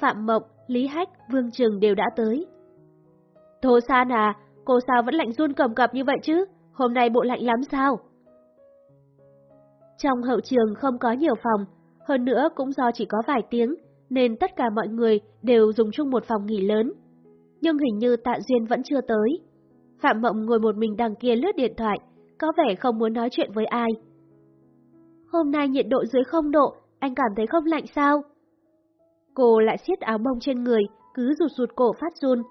Phạm Mộng, Lý Hách, Vương Trường đều đã tới. Thô San à, cô sao vẫn lạnh run cầm cập như vậy chứ? Hôm nay bộ lạnh lắm sao? Trong hậu trường không có nhiều phòng, hơn nữa cũng do chỉ có vài tiếng, nên tất cả mọi người đều dùng chung một phòng nghỉ lớn. Nhưng hình như Tạ Duyên vẫn chưa tới. Phạm Mộng ngồi một mình đằng kia lướt điện thoại, có vẻ không muốn nói chuyện với ai. Hôm nay nhiệt độ dưới không độ, anh cảm thấy không lạnh sao? Cô lại siết áo bông trên người, cứ rụt rụt cổ phát run.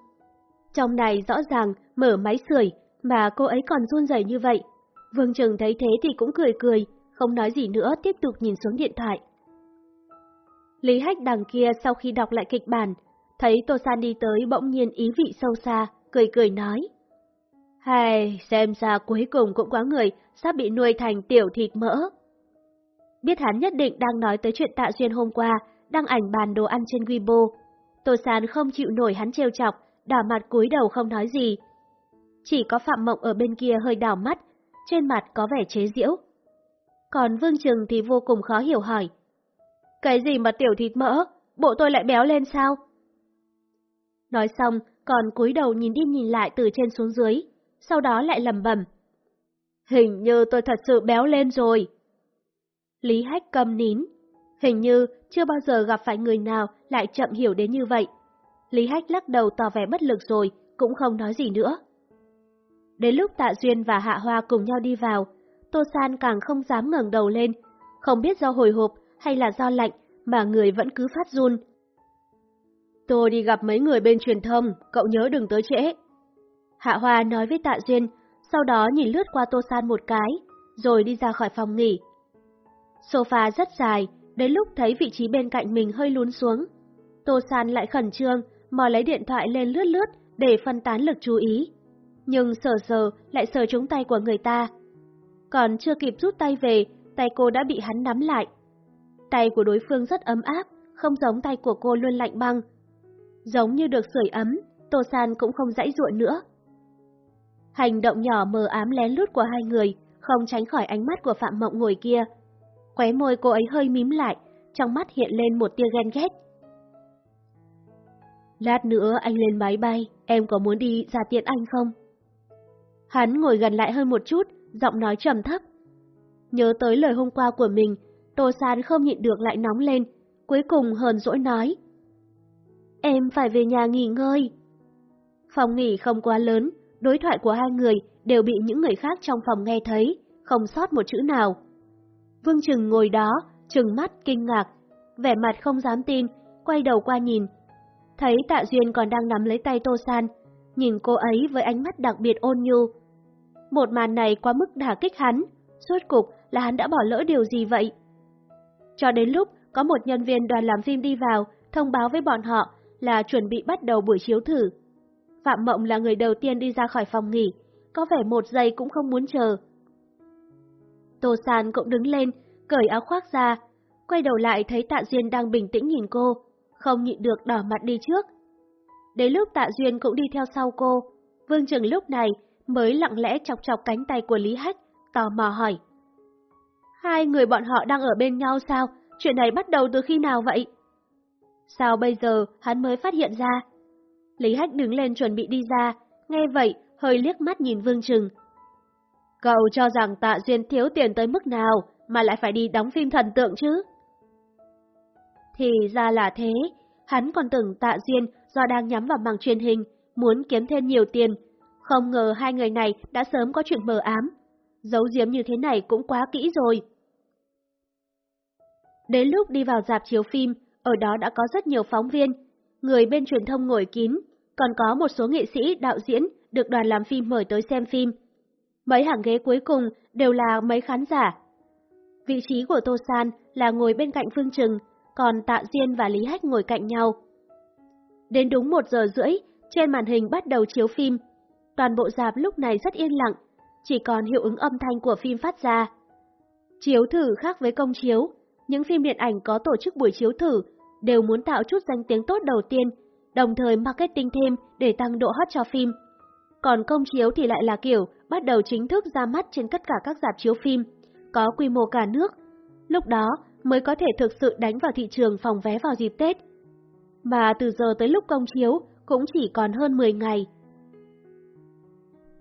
Trong này rõ ràng mở máy sưởi mà cô ấy còn run rẩy như vậy. Vương Trừng thấy thế thì cũng cười cười, không nói gì nữa tiếp tục nhìn xuống điện thoại. Lý Hách đằng kia sau khi đọc lại kịch bản, thấy Tô San đi tới bỗng nhiên ý vị sâu xa, cười cười nói. Hay, xem ra cuối cùng cũng có người sắp bị nuôi thành tiểu thịt mỡ. Biết hắn nhất định đang nói tới chuyện tạ duyên hôm qua, đăng ảnh bàn đồ ăn trên Weibo. Tô San không chịu nổi hắn trêu chọc, đỏ mặt cúi đầu không nói gì. Chỉ có Phạm Mộng ở bên kia hơi đảo mắt, trên mặt có vẻ chế giễu. Còn Vương Trừng thì vô cùng khó hiểu hỏi. Cái gì mà tiểu thịt mỡ, bộ tôi lại béo lên sao? Nói xong, còn cúi đầu nhìn đi nhìn lại từ trên xuống dưới, sau đó lại lầm bầm. Hình như tôi thật sự béo lên rồi. Lý Hách cầm nín. Hình như chưa bao giờ gặp phải người nào lại chậm hiểu đến như vậy. Lý Hách lắc đầu tỏ vẻ bất lực rồi, cũng không nói gì nữa. Đến lúc Tạ Duyên và Hạ Hoa cùng nhau đi vào, Tô San càng không dám ngẩng đầu lên, không biết do hồi hộp hay là do lạnh mà người vẫn cứ phát run. Tôi đi gặp mấy người bên truyền thông, cậu nhớ đừng tới trễ. Hạ Hoa nói với Tạ Duyên, sau đó nhìn lướt qua Tô San một cái, rồi đi ra khỏi phòng nghỉ. Sofa rất dài, đến lúc thấy vị trí bên cạnh mình hơi lún xuống. Tô San lại khẩn trương, mò lấy điện thoại lên lướt lướt để phân tán lực chú ý. Nhưng sờ sờ lại sờ trúng tay của người ta. Còn chưa kịp rút tay về, tay cô đã bị hắn nắm lại. Tay của đối phương rất ấm áp, không giống tay của cô luôn lạnh băng. Giống như được sưởi ấm, Tô San cũng không dãy ruộng nữa. Hành động nhỏ mờ ám lén lút của hai người, không tránh khỏi ánh mắt của Phạm Mộng ngồi kia. Khóe môi cô ấy hơi mím lại, trong mắt hiện lên một tia ghen ghét. Lát nữa anh lên máy bay, em có muốn đi ra tiện anh không? Hắn ngồi gần lại hơn một chút, giọng nói trầm thấp. Nhớ tới lời hôm qua của mình, Tô San không nhịn được lại nóng lên, cuối cùng hờn dỗi nói. Em phải về nhà nghỉ ngơi. Phòng nghỉ không quá lớn, đối thoại của hai người đều bị những người khác trong phòng nghe thấy, không sót một chữ nào. Vương Trừng ngồi đó, trừng mắt kinh ngạc, vẻ mặt không dám tin, quay đầu qua nhìn. Thấy Tạ Duyên còn đang nắm lấy tay Tô San, nhìn cô ấy với ánh mắt đặc biệt ôn nhu. Một màn này quá mức đả kích hắn, suốt cục là hắn đã bỏ lỡ điều gì vậy? Cho đến lúc có một nhân viên đoàn làm phim đi vào, thông báo với bọn họ là chuẩn bị bắt đầu buổi chiếu thử. Phạm Mộng là người đầu tiên đi ra khỏi phòng nghỉ, có vẻ một giây cũng không muốn chờ. Tô San cũng đứng lên, cởi áo khoác ra, quay đầu lại thấy Tạ Duyên đang bình tĩnh nhìn cô, không nhịn được đỏ mặt đi trước. Đến lúc Tạ Duyên cũng đi theo sau cô, Vương Trừng lúc này mới lặng lẽ chọc chọc cánh tay của Lý Hách, tò mò hỏi. Hai người bọn họ đang ở bên nhau sao? Chuyện này bắt đầu từ khi nào vậy? Sao bây giờ hắn mới phát hiện ra? Lý Hách đứng lên chuẩn bị đi ra, nghe vậy, hơi liếc mắt nhìn Vương Trừng. Cậu cho rằng tạ duyên thiếu tiền tới mức nào mà lại phải đi đóng phim thần tượng chứ? Thì ra là thế, hắn còn tưởng tạ duyên do đang nhắm vào mảng truyền hình, muốn kiếm thêm nhiều tiền. Không ngờ hai người này đã sớm có chuyện mờ ám. Giấu giếm như thế này cũng quá kỹ rồi. Đến lúc đi vào dạp chiếu phim, ở đó đã có rất nhiều phóng viên, người bên truyền thông ngồi kín, còn có một số nghệ sĩ, đạo diễn được đoàn làm phim mời tới xem phim. Mấy hàng ghế cuối cùng đều là mấy khán giả. Vị trí của Tô San là ngồi bên cạnh Phương Trừng, còn Tạ Diên và Lý Hách ngồi cạnh nhau. Đến đúng một giờ rưỡi, trên màn hình bắt đầu chiếu phim. Toàn bộ dạp lúc này rất yên lặng, chỉ còn hiệu ứng âm thanh của phim phát ra. Chiếu thử khác với công chiếu, những phim điện ảnh có tổ chức buổi chiếu thử đều muốn tạo chút danh tiếng tốt đầu tiên, đồng thời marketing thêm để tăng độ hot cho phim. Còn công chiếu thì lại là kiểu bắt đầu chính thức ra mắt trên tất cả các dạp chiếu phim, có quy mô cả nước. Lúc đó mới có thể thực sự đánh vào thị trường phòng vé vào dịp Tết. Mà từ giờ tới lúc công chiếu cũng chỉ còn hơn 10 ngày.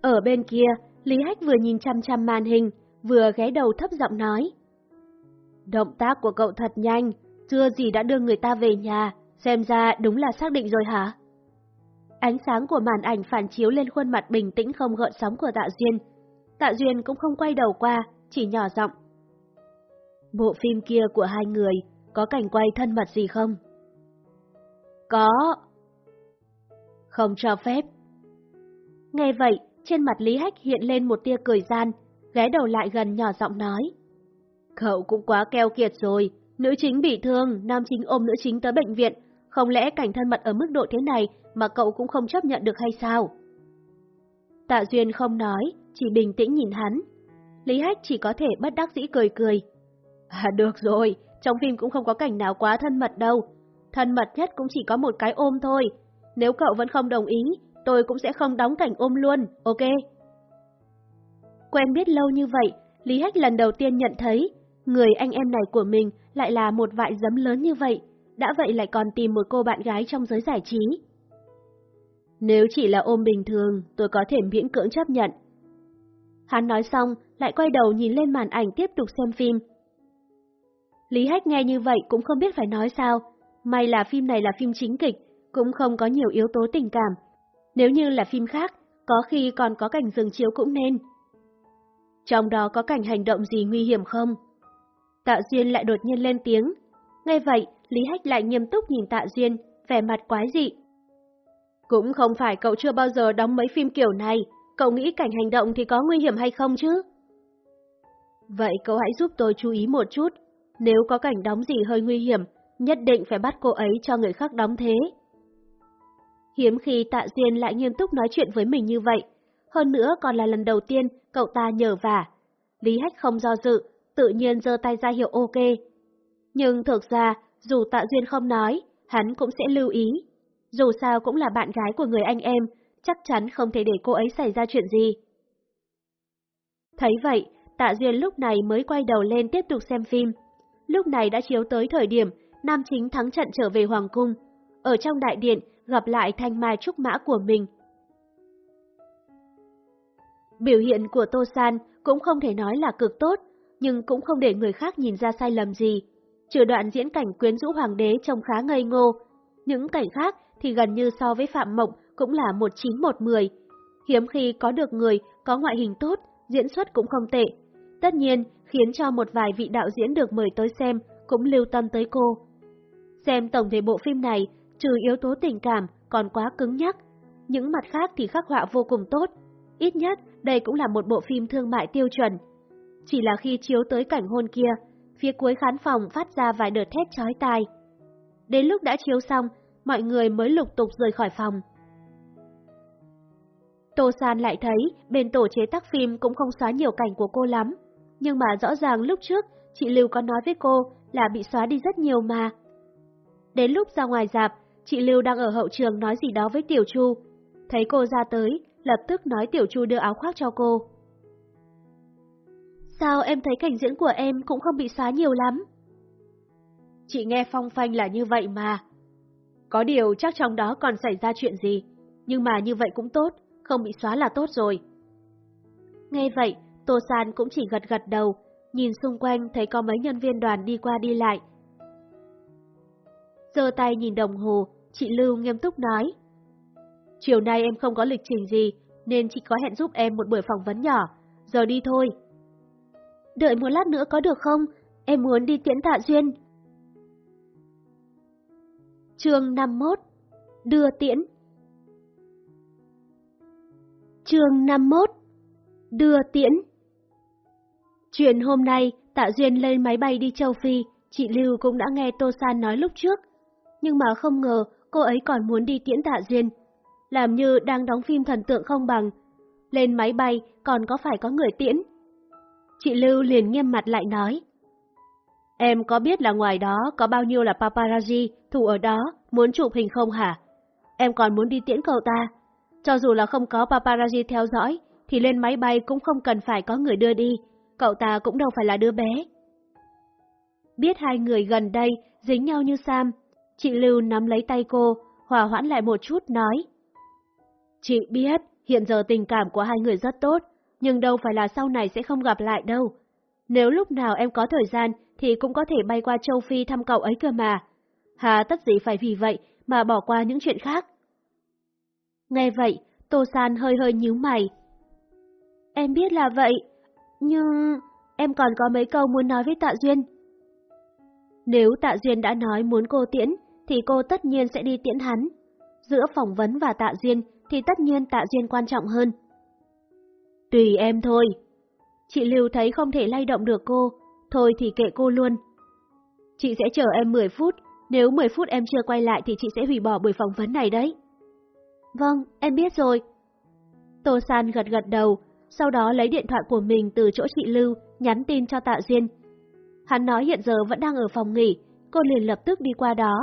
Ở bên kia, Lý Hách vừa nhìn chăm chăm màn hình, vừa ghé đầu thấp giọng nói. Động tác của cậu thật nhanh, chưa gì đã đưa người ta về nhà, xem ra đúng là xác định rồi hả? Ánh sáng của màn ảnh phản chiếu lên khuôn mặt bình tĩnh không gợn sóng của Tạ Duyên. Tạ Duyên cũng không quay đầu qua, chỉ nhỏ giọng. Bộ phim kia của hai người có cảnh quay thân mật gì không? Có. Không cho phép. Nghe vậy, trên mặt Lý Hách hiện lên một tia cười gian, ghé đầu lại gần nhỏ giọng nói. Cậu cũng quá keo kiệt rồi, nữ chính bị thương, nam chính ôm nữ chính tới bệnh viện, không lẽ cảnh thân mật ở mức độ thế này mà cậu cũng không chấp nhận được hay sao? Tạ Duyên không nói, chỉ bình tĩnh nhìn hắn. Lý Hách chỉ có thể bất đắc dĩ cười cười. À được rồi, trong phim cũng không có cảnh nào quá thân mật đâu. Thân mật nhất cũng chỉ có một cái ôm thôi. Nếu cậu vẫn không đồng ý, tôi cũng sẽ không đóng cảnh ôm luôn, ok? Quen biết lâu như vậy, Lý Hách lần đầu tiên nhận thấy, người anh em này của mình lại là một vại giấm lớn như vậy, đã vậy lại còn tìm một cô bạn gái trong giới giải trí. Nếu chỉ là ôm bình thường, tôi có thể miễn cưỡng chấp nhận. Hắn nói xong, lại quay đầu nhìn lên màn ảnh tiếp tục xem phim. Lý Hách nghe như vậy cũng không biết phải nói sao, may là phim này là phim chính kịch, cũng không có nhiều yếu tố tình cảm. Nếu như là phim khác, có khi còn có cảnh dừng chiếu cũng nên. Trong đó có cảnh hành động gì nguy hiểm không? Tạ Duyên lại đột nhiên lên tiếng. Ngay vậy, Lý Hách lại nghiêm túc nhìn Tạ Duyên, vẻ mặt quái dị. Cũng không phải cậu chưa bao giờ đóng mấy phim kiểu này, cậu nghĩ cảnh hành động thì có nguy hiểm hay không chứ? Vậy cậu hãy giúp tôi chú ý một chút, nếu có cảnh đóng gì hơi nguy hiểm, nhất định phải bắt cô ấy cho người khác đóng thế. Hiếm khi Tạ Duyên lại nghiêm túc nói chuyện với mình như vậy, hơn nữa còn là lần đầu tiên cậu ta nhờ vả. Lý Hách không do dự, tự nhiên giơ tay ra hiệu ok. Nhưng thực ra, dù Tạ Duyên không nói, hắn cũng sẽ lưu ý. Dù sao cũng là bạn gái của người anh em, chắc chắn không thể để cô ấy xảy ra chuyện gì. Thấy vậy, Tạ Duyên lúc này mới quay đầu lên tiếp tục xem phim. Lúc này đã chiếu tới thời điểm nam chính thắng trận trở về Hoàng Cung. Ở trong đại điện, gặp lại thanh mai trúc mã của mình. Biểu hiện của Tô San cũng không thể nói là cực tốt, nhưng cũng không để người khác nhìn ra sai lầm gì. Trừ đoạn diễn cảnh quyến rũ hoàng đế trông khá ngây ngô, những cảnh khác thì gần như so với Phạm Mộng cũng là một chín một mười. Hiếm khi có được người có ngoại hình tốt, diễn xuất cũng không tệ. Tất nhiên, khiến cho một vài vị đạo diễn được mời tới xem cũng lưu tâm tới cô. Xem tổng thể bộ phim này, trừ yếu tố tình cảm còn quá cứng nhắc, những mặt khác thì khắc họa vô cùng tốt. Ít nhất, đây cũng là một bộ phim thương mại tiêu chuẩn. Chỉ là khi chiếu tới cảnh hôn kia, phía cuối khán phòng phát ra vài đợt thét chói tai. Đến lúc đã chiếu xong, mọi người mới lục tục rời khỏi phòng. Tô San lại thấy bên tổ chế tác phim cũng không xóa nhiều cảnh của cô lắm, nhưng mà rõ ràng lúc trước chị Lưu có nói với cô là bị xóa đi rất nhiều mà. Đến lúc ra ngoài dạp, chị Lưu đang ở hậu trường nói gì đó với Tiểu Chu. Thấy cô ra tới, lập tức nói Tiểu Chu đưa áo khoác cho cô. Sao em thấy cảnh diễn của em cũng không bị xóa nhiều lắm? Chị nghe phong phanh là như vậy mà. Có điều chắc trong đó còn xảy ra chuyện gì, nhưng mà như vậy cũng tốt, không bị xóa là tốt rồi. Nghe vậy, Tô San cũng chỉ gật gật đầu, nhìn xung quanh thấy có mấy nhân viên đoàn đi qua đi lại. giơ tay nhìn đồng hồ, chị Lưu nghiêm túc nói. Chiều nay em không có lịch trình gì, nên chị có hẹn giúp em một buổi phỏng vấn nhỏ, giờ đi thôi. Đợi một lát nữa có được không? Em muốn đi tiễn Tạ Duyên. Chương 51 Đưa tiễn Chương 51 Đưa tiễn Chuyện hôm nay Tạ Duyên lên máy bay đi châu Phi, chị Lưu cũng đã nghe Tô San nói lúc trước. Nhưng mà không ngờ cô ấy còn muốn đi tiễn Tạ Duyên. Làm như đang đóng phim thần tượng không bằng. Lên máy bay còn có phải có người tiễn. Chị Lưu liền nghiêm mặt lại nói. Em có biết là ngoài đó có bao nhiêu là paparazzi thủ ở đó muốn chụp hình không hả? Em còn muốn đi tiễn cậu ta. Cho dù là không có paparazzi theo dõi, thì lên máy bay cũng không cần phải có người đưa đi. Cậu ta cũng đâu phải là đứa bé. Biết hai người gần đây dính nhau như Sam, chị Lưu nắm lấy tay cô, hòa hoãn lại một chút nói. Chị biết, hiện giờ tình cảm của hai người rất tốt, nhưng đâu phải là sau này sẽ không gặp lại đâu. Nếu lúc nào em có thời gian thì cũng có thể bay qua châu Phi thăm cậu ấy cơ mà. Hà tất gì phải vì vậy mà bỏ qua những chuyện khác. Nghe vậy, Tô San hơi hơi nhíu mày. Em biết là vậy, nhưng em còn có mấy câu muốn nói với Tạ Duyên. Nếu Tạ Duyên đã nói muốn cô tiễn, thì cô tất nhiên sẽ đi tiễn hắn. Giữa phỏng vấn và Tạ Duyên thì tất nhiên Tạ Duyên quan trọng hơn. Tùy em thôi. Chị Lưu thấy không thể lay động được cô, thôi thì kệ cô luôn. Chị sẽ chờ em 10 phút, nếu 10 phút em chưa quay lại thì chị sẽ hủy bỏ buổi phỏng vấn này đấy. Vâng, em biết rồi. Tô San gật gật đầu, sau đó lấy điện thoại của mình từ chỗ chị Lưu, nhắn tin cho Tạ Duyên. Hắn nói hiện giờ vẫn đang ở phòng nghỉ, cô liền lập tức đi qua đó.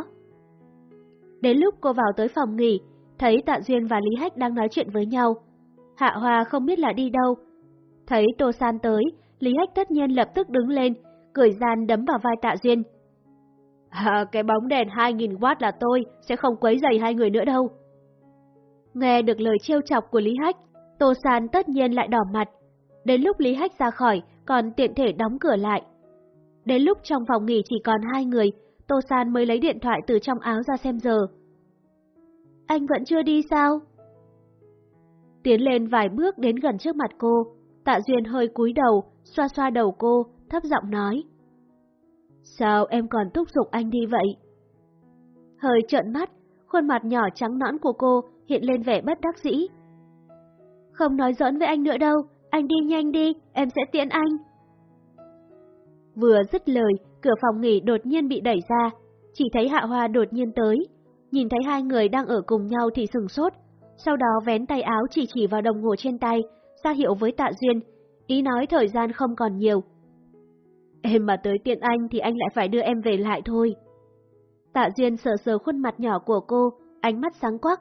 Đến lúc cô vào tới phòng nghỉ, thấy Tạ Duyên và Lý Hách đang nói chuyện với nhau. Hạ Hoa không biết là đi đâu. Thấy Tô San tới, Lý Hách tất nhiên lập tức đứng lên, cười gian đấm vào vai Tạ Duyên. À, cái bóng đèn 2000W là tôi, sẽ không quấy giày hai người nữa đâu. Nghe được lời trêu chọc của Lý Hách, Tô San tất nhiên lại đỏ mặt. Đến lúc Lý Hách ra khỏi, còn tiện thể đóng cửa lại. Đến lúc trong phòng nghỉ chỉ còn hai người, Tô San mới lấy điện thoại từ trong áo ra xem giờ. Anh vẫn chưa đi sao? Tiến lên vài bước đến gần trước mặt cô, Tạ Duyên hơi cúi đầu, xoa xoa đầu cô, thấp giọng nói. Sao em còn thúc giục anh đi vậy? Hơi trợn mắt, khuôn mặt nhỏ trắng nõn của cô hiện lên vẻ bất đắc dĩ. Không nói giỡn với anh nữa đâu, anh đi nhanh đi, em sẽ tiễn anh. Vừa dứt lời, cửa phòng nghỉ đột nhiên bị đẩy ra, chỉ thấy Hạ Hoa đột nhiên tới. Nhìn thấy hai người đang ở cùng nhau thì sừng sốt, sau đó vén tay áo chỉ chỉ vào đồng hồ trên tay, ra hiệu với Tạ Duyên, ý nói thời gian không còn nhiều. Em mà tới tiện anh thì anh lại phải đưa em về lại thôi. Tạ Duyên sờ sờ khuôn mặt nhỏ của cô, ánh mắt sáng quắc.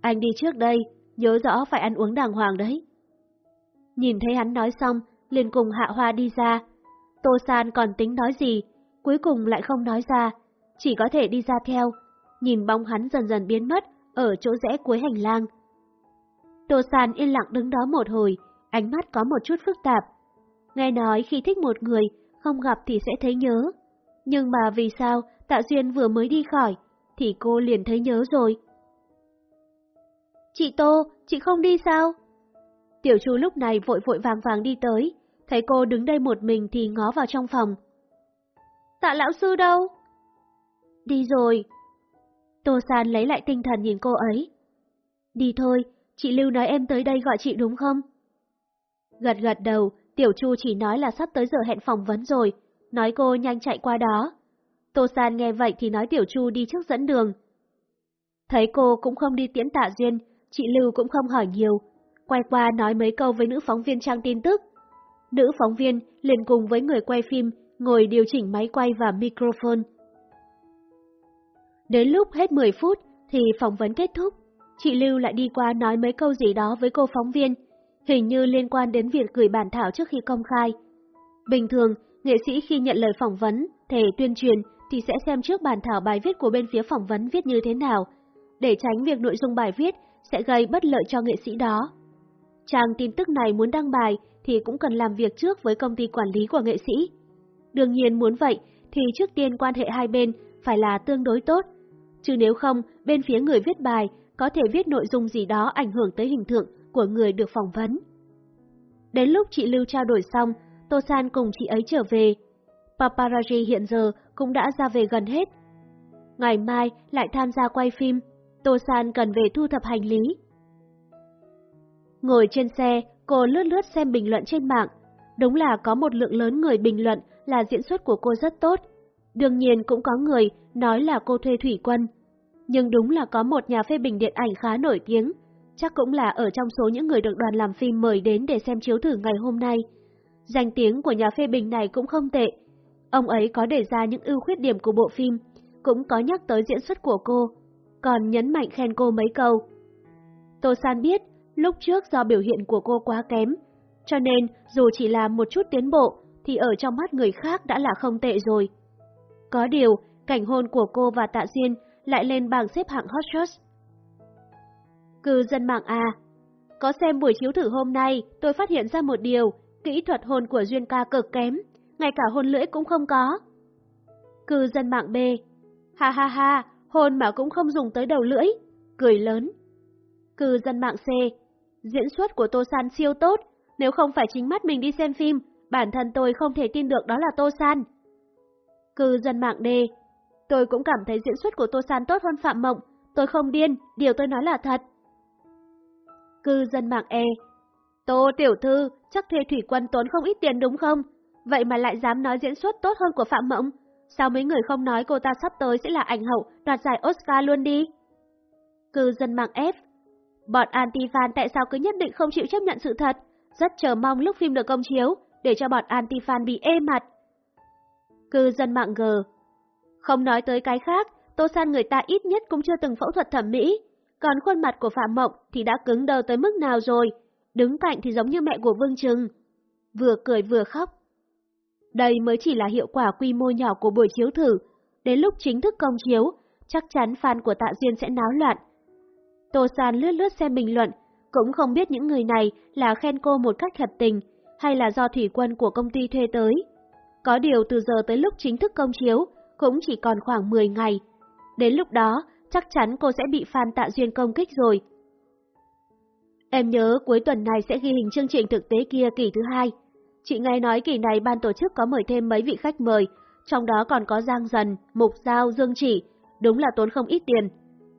Anh đi trước đây, nhớ rõ phải ăn uống đàng hoàng đấy. Nhìn thấy hắn nói xong, liền cùng Hạ Hoa đi ra. Tô San còn tính nói gì, cuối cùng lại không nói ra, chỉ có thể đi ra theo, nhìn bóng hắn dần dần biến mất ở chỗ rẽ cuối hành lang. Tô San yên lặng đứng đó một hồi, ánh mắt có một chút phức tạp. Nghe nói khi thích một người, không gặp thì sẽ thấy nhớ. Nhưng mà vì sao Tạ Duyên vừa mới đi khỏi, thì cô liền thấy nhớ rồi. Chị Tô, chị không đi sao? Tiểu chú lúc này vội vội vàng vàng đi tới, thấy cô đứng đây một mình thì ngó vào trong phòng. Tạ lão sư đâu? Đi rồi. Tô San lấy lại tinh thần nhìn cô ấy. Đi thôi, chị Lưu nói em tới đây gọi chị đúng không? Gật gật đầu, Tiểu Chu chỉ nói là sắp tới giờ hẹn phỏng vấn rồi, nói cô nhanh chạy qua đó. Tô San nghe vậy thì nói Tiểu Chu đi trước dẫn đường. Thấy cô cũng không đi tiễn tạ duyên, chị Lưu cũng không hỏi nhiều, quay qua nói mấy câu với nữ phóng viên trang tin tức. Nữ phóng viên liền cùng với người quay phim ngồi điều chỉnh máy quay và microphone. Đến lúc hết 10 phút thì phỏng vấn kết thúc, chị Lưu lại đi qua nói mấy câu gì đó với cô phóng viên, hình như liên quan đến việc gửi bản thảo trước khi công khai. Bình thường, nghệ sĩ khi nhận lời phỏng vấn, thể tuyên truyền thì sẽ xem trước bản thảo bài viết của bên phía phỏng vấn viết như thế nào, để tránh việc nội dung bài viết sẽ gây bất lợi cho nghệ sĩ đó. Trang tin tức này muốn đăng bài thì cũng cần làm việc trước với công ty quản lý của nghệ sĩ. Đương nhiên muốn vậy thì trước tiên quan hệ hai bên phải là tương đối tốt, chứ nếu không bên phía người viết bài có thể viết nội dung gì đó ảnh hưởng tới hình tượng của người được phỏng vấn. Đến lúc chị Lưu trao đổi xong, Tô San cùng chị ấy trở về. Paparazzi hiện giờ cũng đã ra về gần hết. ngày mai lại tham gia quay phim, Tô San cần về thu thập hành lý. Ngồi trên xe, cô lướt lướt xem bình luận trên mạng. Đúng là có một lượng lớn người bình luận là diễn xuất của cô rất tốt. Đương nhiên cũng có người nói là cô thuê thủy quân. Nhưng đúng là có một nhà phê bình điện ảnh khá nổi tiếng, chắc cũng là ở trong số những người được đoàn làm phim mời đến để xem chiếu thử ngày hôm nay. Danh tiếng của nhà phê bình này cũng không tệ. Ông ấy có đề ra những ưu khuyết điểm của bộ phim, cũng có nhắc tới diễn xuất của cô, còn nhấn mạnh khen cô mấy câu. Tô San biết, lúc trước do biểu hiện của cô quá kém, cho nên dù chỉ là một chút tiến bộ, thì ở trong mắt người khác đã là không tệ rồi. Có điều, cảnh hôn của cô và Tạ Duyên lại lên bảng xếp hạng hot shots. Cư dân mạng à, có xem buổi chiếu thử hôm nay, tôi phát hiện ra một điều, kỹ thuật hôn của Duyên ca cực kém, ngay cả hôn lưỡi cũng không có. Cư dân mạng B, ha ha ha, hôn mà cũng không dùng tới đầu lưỡi, cười lớn. Cư dân mạng C, diễn xuất của Tô San siêu tốt, nếu không phải chính mắt mình đi xem phim, bản thân tôi không thể tin được đó là Tô San. Cư dân mạng D, tôi cũng cảm thấy diễn xuất của Tô San tốt hơn Phạm Mộng, tôi không điên, điều tôi nói là thật. Cư dân mạng E, Tô tiểu thư, chắc thuê thủy quân tốn không ít tiền đúng không? Vậy mà lại dám nói diễn xuất tốt hơn của Phạm Mộng, sao mấy người không nói cô ta sắp tới sẽ là ảnh hậu đoạt giải Oscar luôn đi? Cư dân mạng F, bọn anti-fan tại sao cứ nhất định không chịu chấp nhận sự thật? Rất chờ mong lúc phim được công chiếu, để cho bọn anti-fan bị ê mặt. Cư dân mạng G Không nói tới cái khác, Tô San người ta ít nhất cũng chưa từng phẫu thuật thẩm mỹ, còn khuôn mặt của Phạm Mộng thì đã cứng đờ tới mức nào rồi, đứng cạnh thì giống như mẹ của Vương Trừng. Vừa cười vừa khóc. Đây mới chỉ là hiệu quả quy mô nhỏ của buổi chiếu thử, đến lúc chính thức công chiếu, chắc chắn fan của Tạ Duyên sẽ náo loạn. Tô San lướt lướt xem bình luận, cũng không biết những người này là khen cô một cách thật tình, hay là do thủy quân của công ty thuê tới. Có điều từ giờ tới lúc chính thức công chiếu, cũng chỉ còn khoảng 10 ngày. Đến lúc đó, chắc chắn cô sẽ bị fan tạ duyên công kích rồi. Em nhớ cuối tuần này sẽ ghi hình chương trình thực tế kia kỳ thứ hai. Chị nghe nói kỳ này ban tổ chức có mời thêm mấy vị khách mời, trong đó còn có Giang Dần, Mục Giao, Dương Chỉ, đúng là tốn không ít tiền.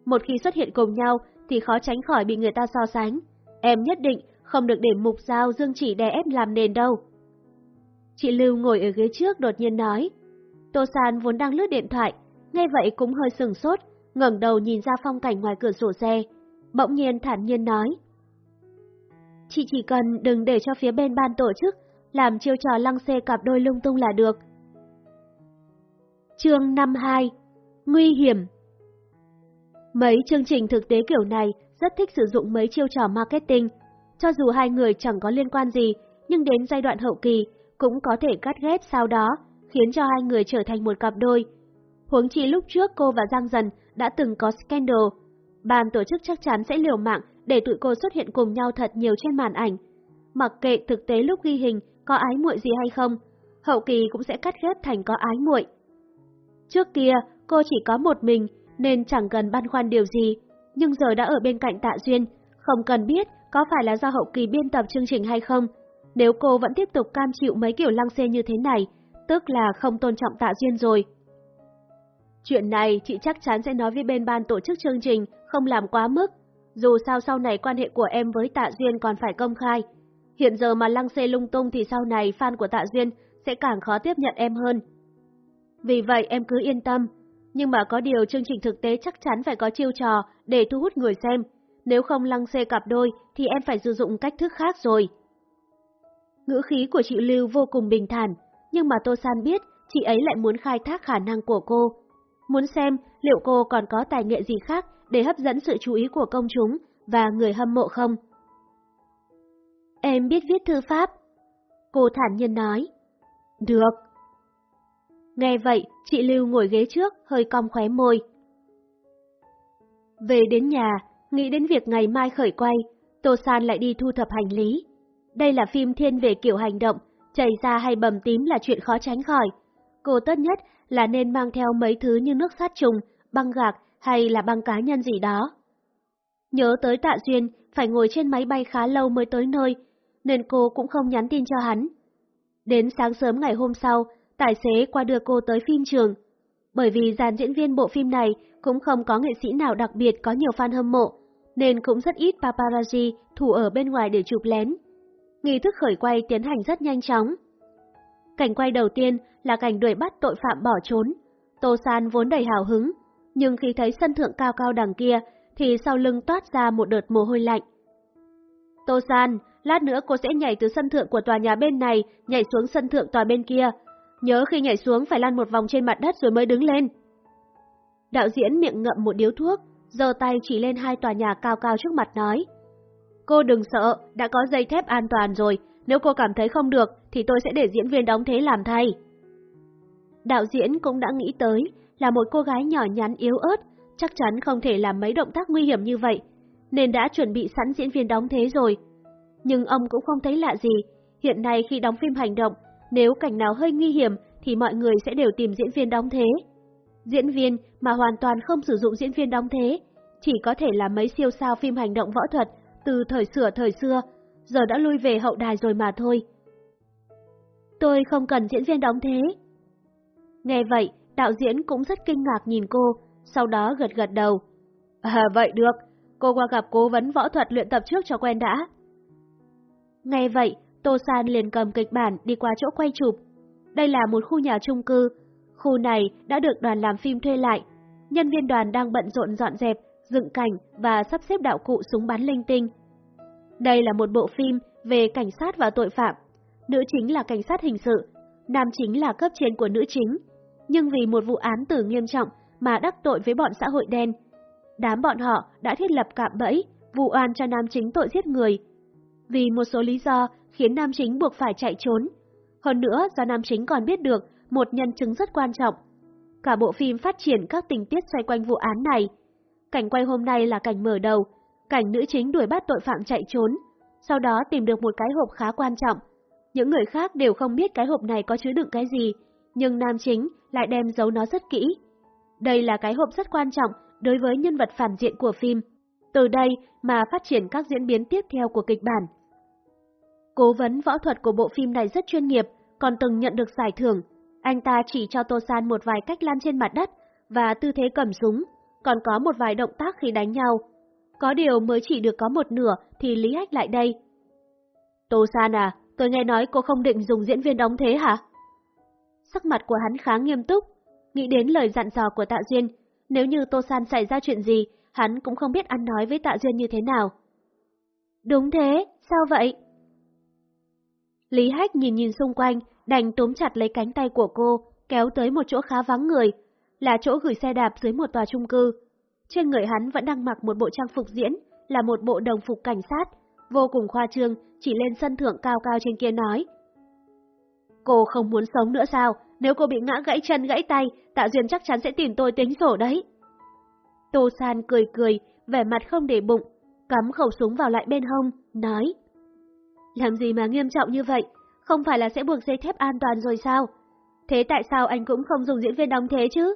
Một khi xuất hiện cùng nhau thì khó tránh khỏi bị người ta so sánh. Em nhất định không được để Mục Giao, Dương Chỉ đè ép làm nền đâu. Chị Lưu ngồi ở ghế trước đột nhiên nói. Tô San vốn đang lướt điện thoại, nghe vậy cũng hơi sừng sốt, ngẩng đầu nhìn ra phong cảnh ngoài cửa sổ xe. Bỗng nhiên thản nhiên nói. Chị chỉ cần đừng để cho phía bên ban tổ chức làm chiêu trò lăng xê cặp đôi lung tung là được. Chương 52 Nguy hiểm Mấy chương trình thực tế kiểu này rất thích sử dụng mấy chiêu trò marketing. Cho dù hai người chẳng có liên quan gì, nhưng đến giai đoạn hậu kỳ cũng có thể cắt ghép sau đó, khiến cho hai người trở thành một cặp đôi. Huống chi lúc trước cô và Giang Dần đã từng có scandal. Ban tổ chức chắc chắn sẽ liều mạng để tụi cô xuất hiện cùng nhau thật nhiều trên màn ảnh. Mặc kệ thực tế lúc ghi hình có ái muội gì hay không, hậu kỳ cũng sẽ cắt ghép thành có ái muội. Trước kia, cô chỉ có một mình nên chẳng cần băn khoăn điều gì, nhưng giờ đã ở bên cạnh Tạ Duyên, không cần biết có phải là do hậu kỳ biên tập chương trình hay không. Nếu cô vẫn tiếp tục cam chịu mấy kiểu lăng xê như thế này, tức là không tôn trọng Tạ Duyên rồi. Chuyện này chị chắc chắn sẽ nói với bên ban tổ chức chương trình, không làm quá mức. Dù sao sau này quan hệ của em với Tạ Duyên còn phải công khai. Hiện giờ mà lăng xê lung tung thì sau này fan của Tạ Duyên sẽ càng khó tiếp nhận em hơn. Vì vậy em cứ yên tâm, nhưng mà có điều chương trình thực tế chắc chắn phải có chiêu trò để thu hút người xem. Nếu không lăng xê cặp đôi thì em phải sử dụng cách thức khác rồi. Ngữ khí của chị Lưu vô cùng bình thản, nhưng mà Tô San biết chị ấy lại muốn khai thác khả năng của cô. Muốn xem liệu cô còn có tài nghệ gì khác để hấp dẫn sự chú ý của công chúng và người hâm mộ không. Em biết viết thư pháp. Cô thản nhiên nói. Được. Nghe vậy, chị Lưu ngồi ghế trước, hơi cong khóe môi. Về đến nhà, nghĩ đến việc ngày mai khởi quay, Tô San lại đi thu thập hành lý. Đây là phim thiên về kiểu hành động, chảy ra hay bầm tím là chuyện khó tránh khỏi. Cô tốt nhất là nên mang theo mấy thứ như nước sát trùng, băng gạc hay là băng cá nhân gì đó. Nhớ tới Tạ Duyên, phải ngồi trên máy bay khá lâu mới tới nơi, nên cô cũng không nhắn tin cho hắn. Đến sáng sớm ngày hôm sau, tài xế qua đưa cô tới phim trường. Bởi vì dàn diễn viên bộ phim này cũng không có nghệ sĩ nào đặc biệt có nhiều fan hâm mộ, nên cũng rất ít paparazzi thủ ở bên ngoài để chụp lén. Nghi thức khởi quay tiến hành rất nhanh chóng. Cảnh quay đầu tiên là cảnh đuổi bắt tội phạm bỏ trốn. Tô San vốn đầy hào hứng, nhưng khi thấy sân thượng cao cao đằng kia thì sau lưng toát ra một đợt mồ hôi lạnh. Tô San, lát nữa cô sẽ nhảy từ sân thượng của tòa nhà bên này, nhảy xuống sân thượng tòa bên kia. Nhớ khi nhảy xuống phải lăn một vòng trên mặt đất rồi mới đứng lên. Đạo diễn miệng ngậm một điếu thuốc, giơ tay chỉ lên hai tòa nhà cao cao trước mặt nói. Cô đừng sợ, đã có dây thép an toàn rồi, nếu cô cảm thấy không được thì tôi sẽ để diễn viên đóng thế làm thay. Đạo diễn cũng đã nghĩ tới là một cô gái nhỏ nhắn yếu ớt, chắc chắn không thể làm mấy động tác nguy hiểm như vậy, nên đã chuẩn bị sẵn diễn viên đóng thế rồi. Nhưng ông cũng không thấy lạ gì, hiện nay khi đóng phim hành động, nếu cảnh nào hơi nguy hiểm thì mọi người sẽ đều tìm diễn viên đóng thế. Diễn viên mà hoàn toàn không sử dụng diễn viên đóng thế, chỉ có thể là mấy siêu sao phim hành động võ thuật từ thời sửa thời xưa, giờ đã lui về hậu đài rồi mà thôi. Tôi không cần diễn viên đóng thế. Nghe vậy, đạo diễn cũng rất kinh ngạc nhìn cô, sau đó gật gật đầu. À vậy được, cô qua gặp cố vấn võ thuật luyện tập trước cho quen đã. Nghe vậy, Tô San liền cầm kịch bản đi qua chỗ quay chụp. Đây là một khu nhà chung cư. Khu này đã được đoàn làm phim thuê lại. Nhân viên đoàn đang bận rộn dọn dẹp, dựng cảnh và sắp xếp đạo cụ súng bắn linh tinh. Đây là một bộ phim về cảnh sát và tội phạm. Nữ chính là cảnh sát hình sự, nam chính là cấp trên của nữ chính. Nhưng vì một vụ án tử nghiêm trọng mà đắc tội với bọn xã hội đen, đám bọn họ đã thiết lập cạm bẫy, vụ oan cho nam chính tội giết người. Vì một số lý do khiến nam chính buộc phải chạy trốn. Hơn nữa do nam chính còn biết được một nhân chứng rất quan trọng. Cả bộ phim phát triển các tình tiết xoay quanh vụ án này. Cảnh quay hôm nay là cảnh mở đầu, cảnh nữ chính đuổi bắt tội phạm chạy trốn, sau đó tìm được một cái hộp khá quan trọng. Những người khác đều không biết cái hộp này có chứa đựng cái gì, nhưng nam chính lại đem giấu nó rất kỹ. Đây là cái hộp rất quan trọng đối với nhân vật phản diện của phim. Từ đây mà phát triển các diễn biến tiếp theo của kịch bản. Cố vấn võ thuật của bộ phim này rất chuyên nghiệp, còn từng nhận được giải thưởng. Anh ta chỉ cho Tô San một vài cách lan trên mặt đất và tư thế cầm súng, còn có một vài động tác khi đánh nhau. Có điều mới chỉ được có một nửa thì Lý Hách lại đây. Tô San à, tôi nghe nói cô không định dùng diễn viên đóng thế hả? Sắc mặt của hắn khá nghiêm túc, nghĩ đến lời dặn dò của Tạ Duyên, nếu như Tô San xảy ra chuyện gì, hắn cũng không biết ăn nói với Tạ Duyên như thế nào. Đúng thế, sao vậy? Lý Hách nhìn nhìn xung quanh, đành túm chặt lấy cánh tay của cô, kéo tới một chỗ khá vắng người, là chỗ gửi xe đạp dưới một tòa chung cư. Trên người hắn vẫn đang mặc một bộ trang phục diễn, là một bộ đồng phục cảnh sát, vô cùng khoa trương, chỉ lên sân thượng cao cao trên kia nói. Cô không muốn sống nữa sao? Nếu cô bị ngã gãy chân gãy tay, Tạ Duyên chắc chắn sẽ tìm tôi tính sổ đấy. Tô San cười cười, vẻ mặt không để bụng, cắm khẩu súng vào lại bên hông, nói. Làm gì mà nghiêm trọng như vậy? Không phải là sẽ buộc dây thép an toàn rồi sao? Thế tại sao anh cũng không dùng diễn viên đóng thế chứ?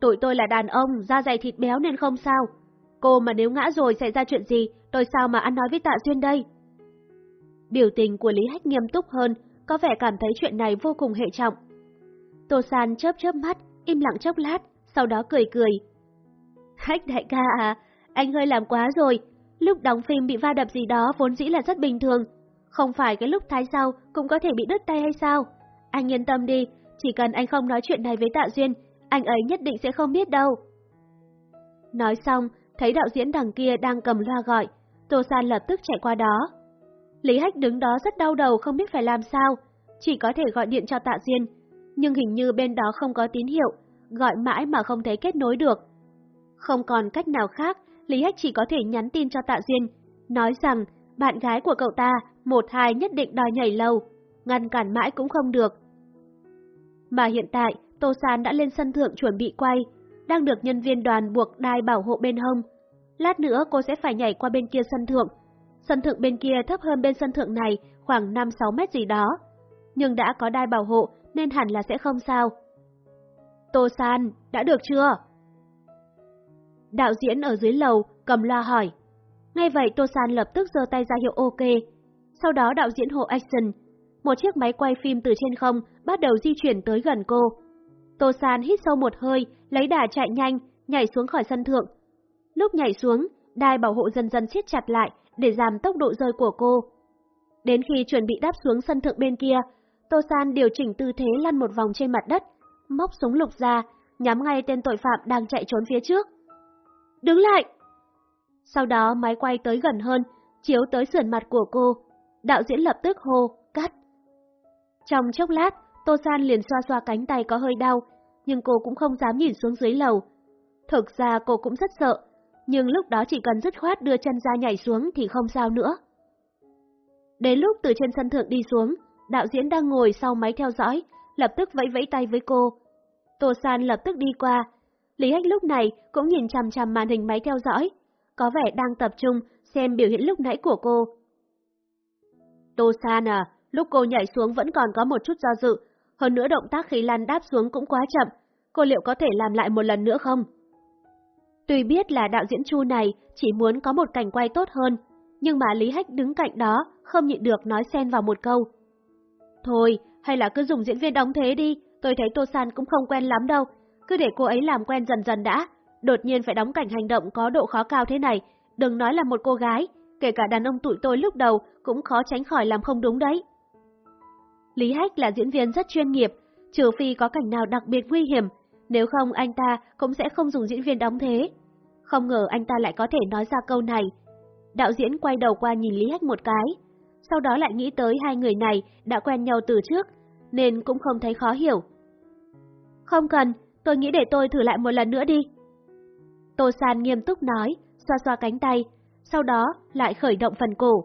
Tụi tôi là đàn ông, da dày thịt béo nên không sao. Cô mà nếu ngã rồi xảy ra chuyện gì, tôi sao mà ăn nói với Tạ Duyên đây? Biểu tình của Lý Hách nghiêm túc hơn, có vẻ cảm thấy chuyện này vô cùng hệ trọng. Tô San chớp chớp mắt, im lặng chốc lát, sau đó cười cười. Hách đại ca à, anh hơi làm quá rồi, lúc đóng phim bị va đập gì đó vốn dĩ là rất bình thường. Không phải cái lúc thái sau cũng có thể bị đứt tay hay sao? Anh yên tâm đi, chỉ cần anh không nói chuyện này với Tạ Duyên, anh ấy nhất định sẽ không biết đâu. Nói xong, thấy đạo diễn đằng kia đang cầm loa gọi, Tô San lập tức chạy qua đó. Lý Hách đứng đó rất đau đầu không biết phải làm sao, chỉ có thể gọi điện cho Tạ Duyên, nhưng hình như bên đó không có tín hiệu, gọi mãi mà không thấy kết nối được. Không còn cách nào khác, Lý Hách chỉ có thể nhắn tin cho Tạ Duyên, nói rằng bạn gái của cậu ta một hai nhất định đòi nhảy lâu, ngăn cản mãi cũng không được. Mà hiện tại, Tô San đã lên sân thượng chuẩn bị quay, đang được nhân viên đoàn buộc đai bảo hộ bên hông. Lát nữa cô sẽ phải nhảy qua bên kia sân thượng. Sân thượng bên kia thấp hơn bên sân thượng này khoảng 5-6 mét gì đó. Nhưng đã có đai bảo hộ nên hẳn là sẽ không sao. Tô San, đã được chưa? Đạo diễn ở dưới lầu cầm loa hỏi. Ngay vậy Tô San lập tức giơ tay ra hiệu ok. Sau đó đạo diễn hộ action. Một chiếc máy quay phim từ trên không bắt đầu di chuyển tới gần cô. Tô San hít sâu một hơi, lấy đà chạy nhanh, nhảy xuống khỏi sân thượng. Lúc nhảy xuống, đai bảo hộ dần dần siết chặt lại để giảm tốc độ rơi của cô. Đến khi chuẩn bị đáp xuống sân thượng bên kia, Tô San điều chỉnh tư thế lăn một vòng trên mặt đất, móc súng lục ra, nhắm ngay tên tội phạm đang chạy trốn phía trước. Đứng lại! Sau đó máy quay tới gần hơn, chiếu tới sườn mặt của cô. Đạo diễn lập tức hô, cắt. Trong chốc lát, Tô San liền xoa xoa cánh tay có hơi đau, nhưng cô cũng không dám nhìn xuống dưới lầu. Thực ra cô cũng rất sợ, nhưng lúc đó chỉ cần dứt khoát đưa chân ra nhảy xuống thì không sao nữa. Đến lúc từ trên sân thượng đi xuống, đạo diễn đang ngồi sau máy theo dõi, lập tức vẫy vẫy tay với cô. Tô San lập tức đi qua. Lý Hách lúc này cũng nhìn chằm chằm màn hình máy theo dõi, có vẻ đang tập trung xem biểu hiện lúc nãy của cô. Tô San à, lúc cô nhảy xuống vẫn còn có một chút do dự, hơn nữa động tác khí lăn đáp xuống cũng quá chậm, cô liệu có thể làm lại một lần nữa không? Tuy biết là đạo diễn Chu này chỉ muốn có một cảnh quay tốt hơn, nhưng mà Lý Hách đứng cạnh đó không nhịn được nói xen vào một câu. Thôi, hay là cứ dùng diễn viên đóng thế đi, tôi thấy Tô San cũng không quen lắm đâu, cứ để cô ấy làm quen dần dần đã, đột nhiên phải đóng cảnh hành động có độ khó cao thế này, đừng nói là một cô gái, kể cả đàn ông tụi tôi lúc đầu cũng khó tránh khỏi làm không đúng đấy. Lý Hách là diễn viên rất chuyên nghiệp, trừ phi có cảnh nào đặc biệt nguy hiểm, nếu không anh ta cũng sẽ không dùng diễn viên đóng thế. Không ngờ anh ta lại có thể nói ra câu này. Đạo diễn quay đầu qua nhìn Lý Hách một cái, sau đó lại nghĩ tới hai người này đã quen nhau từ trước, nên cũng không thấy khó hiểu. Không cần, tôi nghĩ để tôi thử lại một lần nữa đi. Tô San nghiêm túc nói, xoa xoa cánh tay, sau đó lại khởi động phần cổ.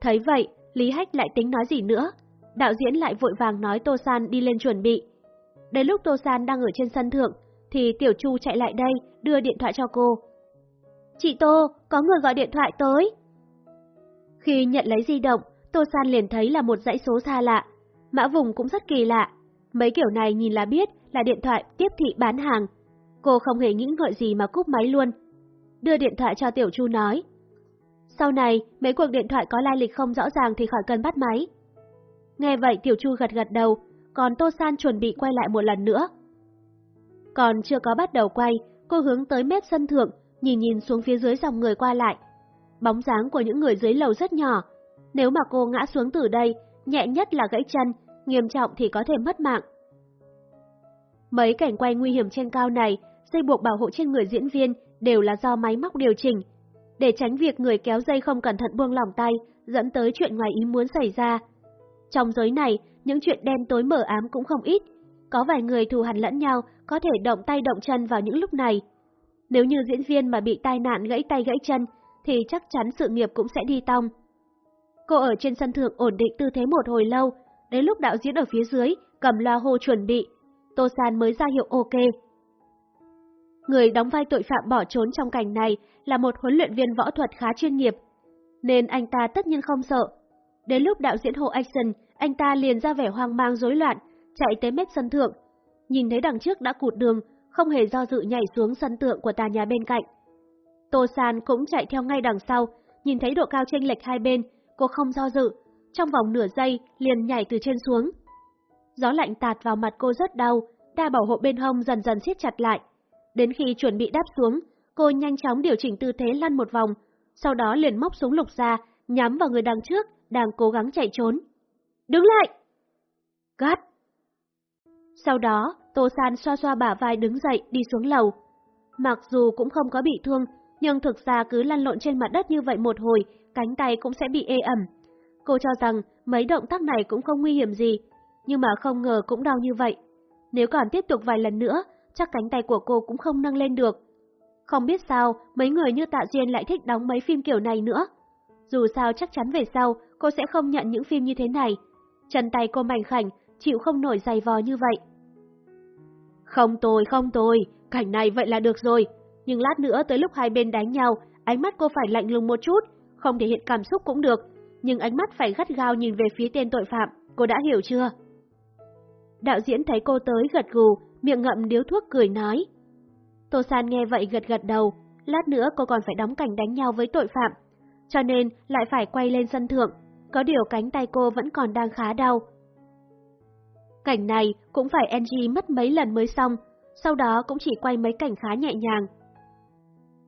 Thấy vậy, Lý Hách lại tính nói gì nữa, đạo diễn lại vội vàng nói Tô San đi lên chuẩn bị. Đến lúc Tô San đang ở trên sân thượng, thì Tiểu Chu chạy lại đây đưa điện thoại cho cô. Chị Tô, có người gọi điện thoại tới. Khi nhận lấy di động, Tô San liền thấy là một dãy số xa lạ. Mã vùng cũng rất kỳ lạ. Mấy kiểu này nhìn là biết là điện thoại tiếp thị bán hàng. Cô không hề nghĩ ngợi gì mà cúp máy luôn. Đưa điện thoại cho Tiểu Chu nói. Sau này, mấy cuộc điện thoại có lai lịch không rõ ràng thì khỏi cần bắt máy. Nghe vậy Tiểu Chu gật gật đầu, còn Tô San chuẩn bị quay lại một lần nữa. Còn chưa có bắt đầu quay, cô hướng tới mép sân thượng, nhìn nhìn xuống phía dưới dòng người qua lại. Bóng dáng của những người dưới lầu rất nhỏ. Nếu mà cô ngã xuống từ đây, nhẹ nhất là gãy chân, nghiêm trọng thì có thể mất mạng. Mấy cảnh quay nguy hiểm trên cao này, dây buộc bảo hộ trên người diễn viên đều là do máy móc điều chỉnh. Để tránh việc người kéo dây không cẩn thận buông lỏng tay, dẫn tới chuyện ngoài ý muốn xảy ra. Trong giới này, những chuyện đen tối mở ám cũng không ít. Có vài người thù hằn lẫn nhau, có thể động tay động chân vào những lúc này. Nếu như diễn viên mà bị tai nạn gãy tay gãy chân, thì chắc chắn sự nghiệp cũng sẽ đi tong. Cô ở trên sân thượng ổn định tư thế một hồi lâu, đến lúc đạo diễn ở phía dưới cầm loa hô chuẩn bị, Tô San mới ra hiệu ok. Người đóng vai tội phạm bỏ trốn trong cảnh này là một huấn luyện viên võ thuật khá chuyên nghiệp, nên anh ta tất nhiên không sợ. Đến lúc đạo diễn hô action, anh ta liền ra vẻ hoang mang rối loạn, chạy tới mép sân thượng. Nhìn thấy đằng trước đã cụt đường, không hề do dự nhảy xuống sân tượng của tà nhà bên cạnh. Tô San cũng chạy theo ngay đằng sau, nhìn thấy độ cao chênh lệch hai bên, cô không do dự, trong vòng nửa giây liền nhảy từ trên xuống. Gió lạnh tạt vào mặt cô rất đau, đa bảo hộ bên hông dần dần siết chặt lại. Đến khi chuẩn bị đáp xuống, cô nhanh chóng điều chỉnh tư thế lăn một vòng, sau đó liền móc súng lục ra, nhắm vào người đằng trước, đang cố gắng chạy trốn. Đứng lại! Gắt! Sau đó, Tô San xoa xoa bả vai đứng dậy đi xuống lầu. Mặc dù cũng không có bị thương, nhưng thực ra cứ lăn lộn trên mặt đất như vậy một hồi, cánh tay cũng sẽ bị ê ẩm. Cô cho rằng mấy động tác này cũng không nguy hiểm gì, nhưng mà không ngờ cũng đau như vậy. Nếu còn tiếp tục vài lần nữa, chắc cánh tay của cô cũng không nâng lên được. Không biết sao, mấy người như Tạ Duyên lại thích đóng mấy phim kiểu này nữa. Dù sao chắc chắn về sau, cô sẽ không nhận những phim như thế này. Chân tay cô mảnh khảnh, chịu không nổi dày vò như vậy. Không tôi, không tôi, cảnh này vậy là được rồi. Nhưng lát nữa tới lúc hai bên đánh nhau, ánh mắt cô phải lạnh lùng một chút, không thể hiện cảm xúc cũng được. Nhưng ánh mắt phải gắt gao nhìn về phía tên tội phạm, cô đã hiểu chưa? Đạo diễn thấy cô tới gật gù, miệng ngậm điếu thuốc cười nói. Tô San nghe vậy gật gật đầu, lát nữa cô còn phải đóng cảnh đánh nhau với tội phạm, cho nên lại phải quay lên sân thượng, có điều cánh tay cô vẫn còn đang khá đau. Cảnh này cũng phải Angie mất mấy lần mới xong, sau đó cũng chỉ quay mấy cảnh khá nhẹ nhàng.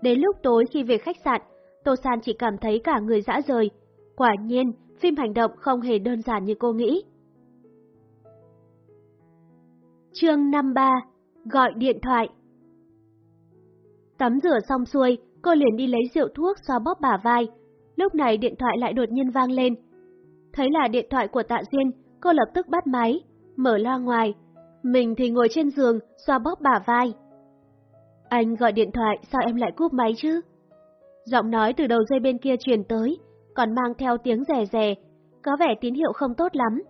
Đến lúc tối khi về khách sạn, Tô San chỉ cảm thấy cả người dã rời. Quả nhiên, phim hành động không hề đơn giản như cô nghĩ. Chương 53 Gọi điện thoại Tắm rửa xong xuôi, cô liền đi lấy rượu thuốc xoa bóp bả vai. Lúc này điện thoại lại đột nhiên vang lên. Thấy là điện thoại của Tạ Diên, cô lập tức bắt máy, mở loa ngoài. Mình thì ngồi trên giường, xoa bóp bả vai. Anh gọi điện thoại, sao em lại cúp máy chứ? Giọng nói từ đầu dây bên kia truyền tới, còn mang theo tiếng rè rè, có vẻ tín hiệu không tốt lắm.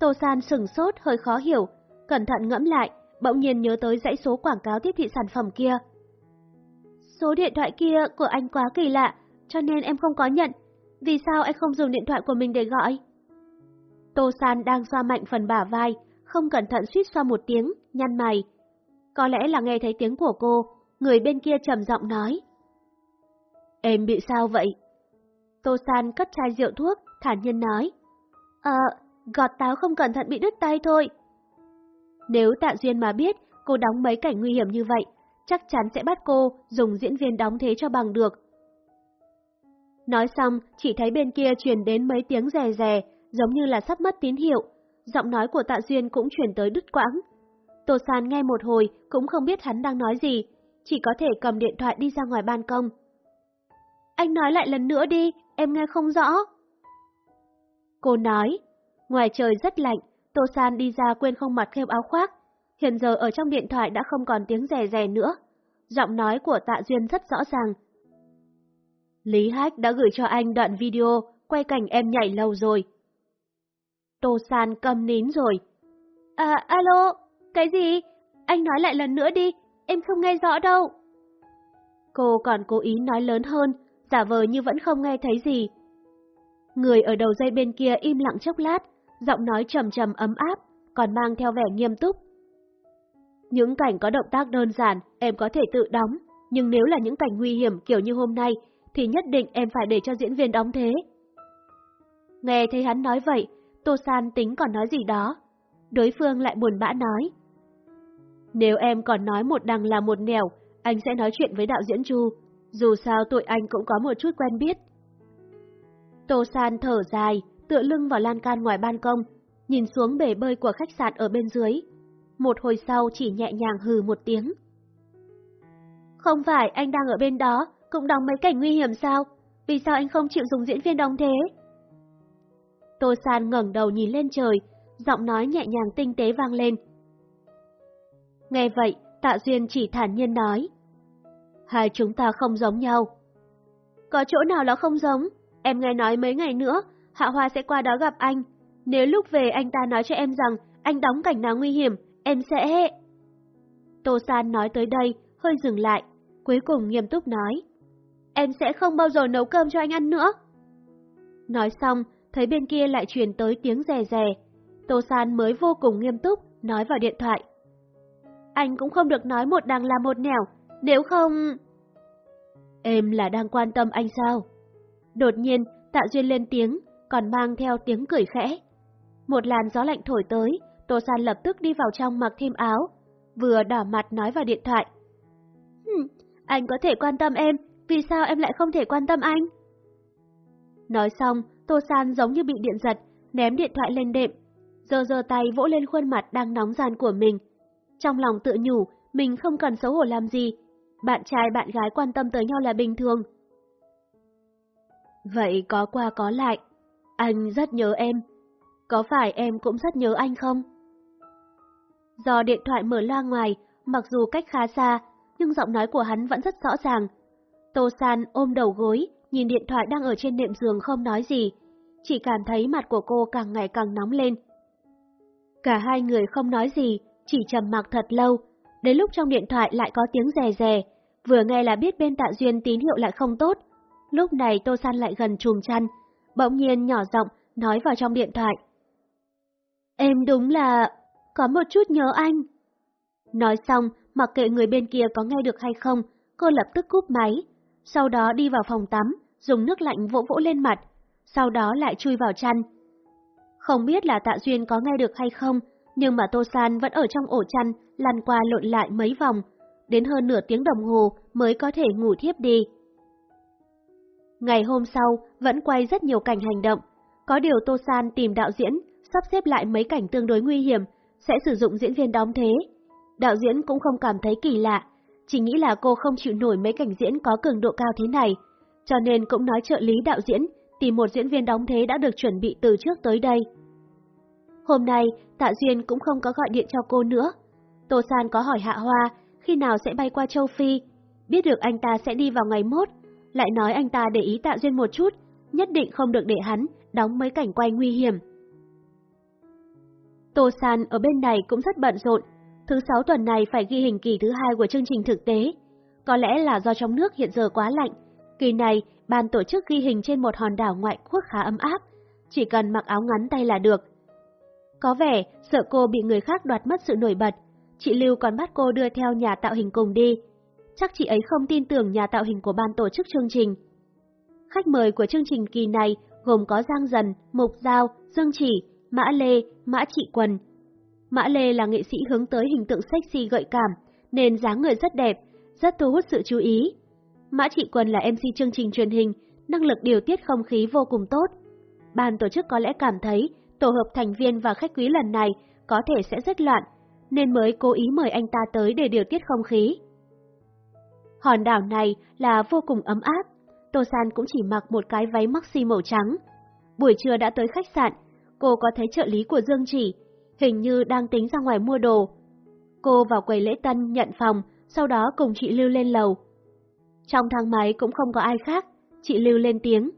Tô San sừng sốt hơi khó hiểu, cẩn thận ngẫm lại, bỗng nhiên nhớ tới dãy số quảng cáo tiếp thị sản phẩm kia. Số điện thoại kia của anh quá kỳ lạ, cho nên em không có nhận. Vì sao anh không dùng điện thoại của mình để gọi? Tô San đang xoa mạnh phần bả vai, không cẩn thận suýt xoa một tiếng, nhăn mày. Có lẽ là nghe thấy tiếng của cô, người bên kia trầm giọng nói. Em bị sao vậy? Tô San cất chai rượu thuốc, thản nhiên nói. Ờ, gọt táo không cẩn thận bị đứt tay thôi. Nếu Tạ Duyên mà biết cô đóng mấy cảnh nguy hiểm như vậy, chắc chắn sẽ bắt cô dùng diễn viên đóng thế cho bằng được. Nói xong, chỉ thấy bên kia truyền đến mấy tiếng rè rè, giống như là sắp mất tín hiệu. Giọng nói của Tạ Duyên cũng truyền tới đứt quãng. Tô San nghe một hồi cũng không biết hắn đang nói gì, chỉ có thể cầm điện thoại đi ra ngoài ban công. Anh nói lại lần nữa đi, em nghe không rõ. Cô nói, ngoài trời rất lạnh, Tô San đi ra quên không mặc thêm áo khoác. Hiện giờ ở trong điện thoại đã không còn tiếng rè rè nữa. Giọng nói của Tạ Duyên rất rõ ràng. Lý Hách đã gửi cho anh đoạn video quay cảnh em nhảy lâu rồi. Tô San cầm nín rồi. À, alo, cái gì? Anh nói lại lần nữa đi, em không nghe rõ đâu. Cô còn cố ý nói lớn hơn, giả vờ như vẫn không nghe thấy gì. Người ở đầu dây bên kia im lặng chốc lát, giọng nói trầm trầm ấm áp, còn mang theo vẻ nghiêm túc. Những cảnh có động tác đơn giản, em có thể tự đóng, nhưng nếu là những cảnh nguy hiểm kiểu như hôm nay, thì nhất định em phải để cho diễn viên đóng thế. Nghe thấy hắn nói vậy, Tô San tính còn nói gì đó. Đối phương lại buồn bã nói. Nếu em còn nói một đằng là một nẻo, anh sẽ nói chuyện với đạo diễn Chu. Dù sao tụi anh cũng có một chút quen biết. Tô San thở dài, tựa lưng vào lan can ngoài ban công, nhìn xuống bể bơi của khách sạn ở bên dưới. Một hồi sau chỉ nhẹ nhàng hừ một tiếng. Không phải anh đang ở bên đó, cũng đóng mấy cảnh nguy hiểm sao? Vì sao anh không chịu dùng diễn viên đóng thế? Tô San ngẩng đầu nhìn lên trời, giọng nói nhẹ nhàng tinh tế vang lên. Nghe vậy, Tạ Duyên chỉ thản nhiên nói. Hai chúng ta không giống nhau. Có chỗ nào là không giống? Em nghe nói mấy ngày nữa, Hạ Hoa sẽ qua đó gặp anh. Nếu lúc về anh ta nói cho em rằng anh đóng cảnh nào nguy hiểm, em sẽ... Tô San nói tới đây, hơi dừng lại, cuối cùng nghiêm túc nói. Em sẽ không bao giờ nấu cơm cho anh ăn nữa. Nói xong, thấy bên kia lại truyền tới tiếng rè rè. Tô San mới vô cùng nghiêm túc, nói vào điện thoại. Anh cũng không được nói một đằng là một nẻo, nếu không... Em là đang quan tâm anh sao? Đột nhiên, Tạ Duyên lên tiếng, còn mang theo tiếng cười khẽ. Một làn gió lạnh thổi tới, Tô San lập tức đi vào trong mặc thêm áo, vừa đỏ mặt nói vào điện thoại. Hừm, anh có thể quan tâm em, vì sao em lại không thể quan tâm anh? Nói xong, Tô San giống như bị điện giật, ném điện thoại lên đệm, giơ giơ tay vỗ lên khuôn mặt đang nóng gian của mình. Trong lòng tự nhủ, mình không cần xấu hổ làm gì, bạn trai bạn gái quan tâm tới nhau là bình thường. Vậy có qua có lại, anh rất nhớ em. Có phải em cũng rất nhớ anh không? Do điện thoại mở loa ngoài, mặc dù cách khá xa, nhưng giọng nói của hắn vẫn rất rõ ràng. Tô San ôm đầu gối, nhìn điện thoại đang ở trên nệm giường không nói gì, chỉ cảm thấy mặt của cô càng ngày càng nóng lên. Cả hai người không nói gì, chỉ trầm mặc thật lâu, đến lúc trong điện thoại lại có tiếng rè rè, vừa nghe là biết bên tạ duyên tín hiệu lại không tốt. Lúc này Tô San lại gần chùm chăn, bỗng nhiên nhỏ giọng nói vào trong điện thoại. Em đúng là có một chút nhớ anh. Nói xong, mặc kệ người bên kia có nghe được hay không, cô lập tức cúp máy, sau đó đi vào phòng tắm, dùng nước lạnh vỗ vỗ lên mặt, sau đó lại chui vào chăn. Không biết là Tạ Duyên có nghe được hay không, nhưng mà Tô San vẫn ở trong ổ chăn, lăn qua lộn lại mấy vòng, đến hơn nửa tiếng đồng hồ mới có thể ngủ thiếp đi. Ngày hôm sau, vẫn quay rất nhiều cảnh hành động. Có điều Tô San tìm đạo diễn, sắp xếp lại mấy cảnh tương đối nguy hiểm, sẽ sử dụng diễn viên đóng thế. Đạo diễn cũng không cảm thấy kỳ lạ, chỉ nghĩ là cô không chịu nổi mấy cảnh diễn có cường độ cao thế này, cho nên cũng nói trợ lý đạo diễn tìm một diễn viên đóng thế đã được chuẩn bị từ trước tới đây. Hôm nay, Tạ Duyên cũng không có gọi điện cho cô nữa. Tô San có hỏi Hạ Hoa khi nào sẽ bay qua châu Phi, biết được anh ta sẽ đi vào ngày mốt, lại nói anh ta để ý Tạ Duyên một chút, nhất định không được để hắn đóng mấy cảnh quay nguy hiểm. Tô San ở bên này cũng rất bận rộn, thứ sáu tuần này phải ghi hình kỳ thứ hai của chương trình thực tế. Có lẽ là do trong nước hiện giờ quá lạnh, kỳ này ban tổ chức ghi hình trên một hòn đảo ngoại quốc khá ấm áp, chỉ cần mặc áo ngắn tay là được. Có vẻ sợ cô bị người khác đoạt mất sự nổi bật, chị Lưu còn bắt cô đưa theo nhà tạo hình cùng đi. Chắc chị ấy không tin tưởng nhà tạo hình của ban tổ chức chương trình. Khách mời của chương trình kỳ này gồm có Giang Dần, Mục Giao, Dương Chỉ, Mã Lê, Mã Trị Quần. Mã Lê là nghệ sĩ hướng tới hình tượng sexy gợi cảm, nên dáng người rất đẹp, rất thu hút sự chú ý. Mã Trị Quần là MC chương trình truyền hình, năng lực điều tiết không khí vô cùng tốt. Ban tổ chức có lẽ cảm thấy tổ hợp thành viên và khách quý lần này có thể sẽ rất loạn, nên mới cố ý mời anh ta tới để điều tiết không khí. Hòn đảo này là vô cùng ấm áp, Tô San cũng chỉ mặc một cái váy maxi màu trắng. Buổi trưa đã tới khách sạn, cô có thấy trợ lý của Dương Chỉ, hình như đang tính ra ngoài mua đồ. Cô vào quầy lễ tân nhận phòng, sau đó cùng chị Lưu lên lầu. Trong thang máy cũng không có ai khác, chị Lưu lên tiếng.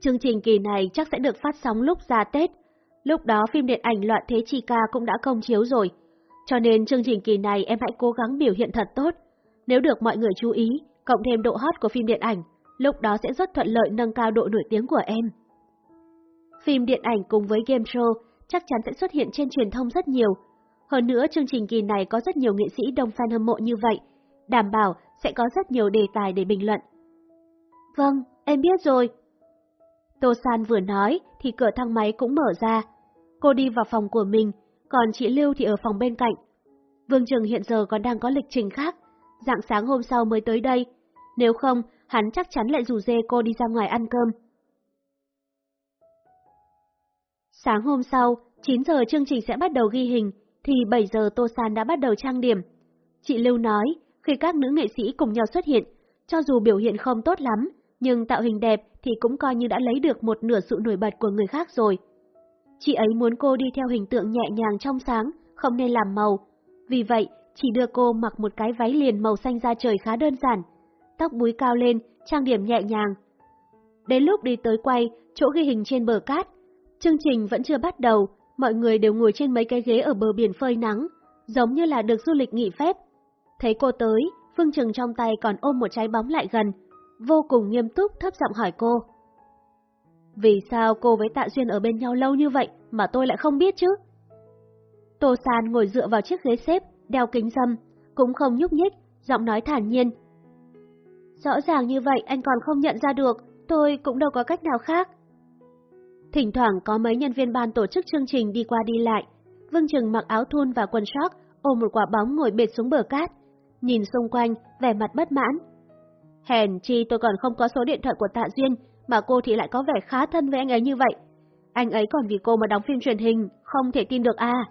Chương trình kỳ này chắc sẽ được phát sóng lúc ra Tết, lúc đó phim điện ảnh Loạn Thế Chi Ca cũng đã công chiếu rồi. Cho nên chương trình kỳ này em hãy cố gắng biểu hiện thật tốt. Nếu được mọi người chú ý, cộng thêm độ hot của phim điện ảnh, lúc đó sẽ rất thuận lợi nâng cao độ nổi tiếng của em. Phim điện ảnh cùng với game show chắc chắn sẽ xuất hiện trên truyền thông rất nhiều. Hơn nữa chương trình kỳ này có rất nhiều nghệ sĩ đông fan hâm mộ như vậy, đảm bảo sẽ có rất nhiều đề tài để bình luận. Vâng, em biết rồi. Tô San vừa nói thì cửa thang máy cũng mở ra. Cô đi vào phòng của mình, còn chị Lưu thì ở phòng bên cạnh. Vương Trường hiện giờ còn đang có lịch trình khác, dạng sáng hôm sau mới tới đây. Nếu không, hắn chắc chắn lại rủ dê cô đi ra ngoài ăn cơm. Sáng hôm sau, 9 giờ chương trình sẽ bắt đầu ghi hình, thì 7 giờ Tô San đã bắt đầu trang điểm. Chị Lưu nói, khi các nữ nghệ sĩ cùng nhau xuất hiện, cho dù biểu hiện không tốt lắm, nhưng tạo hình đẹp thì cũng coi như đã lấy được một nửa sự nổi bật của người khác rồi. Chị ấy muốn cô đi theo hình tượng nhẹ nhàng trong sáng, không nên làm màu. Vì vậy, chỉ đưa cô mặc một cái váy liền màu xanh da trời khá đơn giản, tóc búi cao lên, trang điểm nhẹ nhàng. Đến lúc đi tới quay, chỗ ghi hình trên bờ cát, chương trình vẫn chưa bắt đầu, mọi người đều ngồi trên mấy cái ghế ở bờ biển phơi nắng, giống như là được du lịch nghỉ phép. Thấy cô tới, Phương Trừng trong tay còn ôm một trái bóng lại gần, vô cùng nghiêm túc thấp giọng hỏi cô. Vì sao cô với Tạ Duyên ở bên nhau lâu như vậy mà tôi lại không biết chứ? Tô San ngồi dựa vào chiếc ghế xếp, đeo kính dâm, cũng không nhúc nhích, giọng nói thản nhiên. Rõ ràng như vậy anh còn không nhận ra được, tôi cũng đâu có cách nào khác. Thỉnh thoảng có mấy nhân viên ban tổ chức chương trình đi qua đi lại, Vương Trừng mặc áo thun và quần sóc, ôm một quả bóng ngồi bệt xuống bờ cát, nhìn xung quanh, vẻ mặt bất mãn. Hèn chi tôi còn không có số điện thoại của Tạ Duyên, mà cô thì lại có vẻ khá thân với anh ấy như vậy. Anh ấy còn vì cô mà đóng phim truyền hình, không thể tin được à.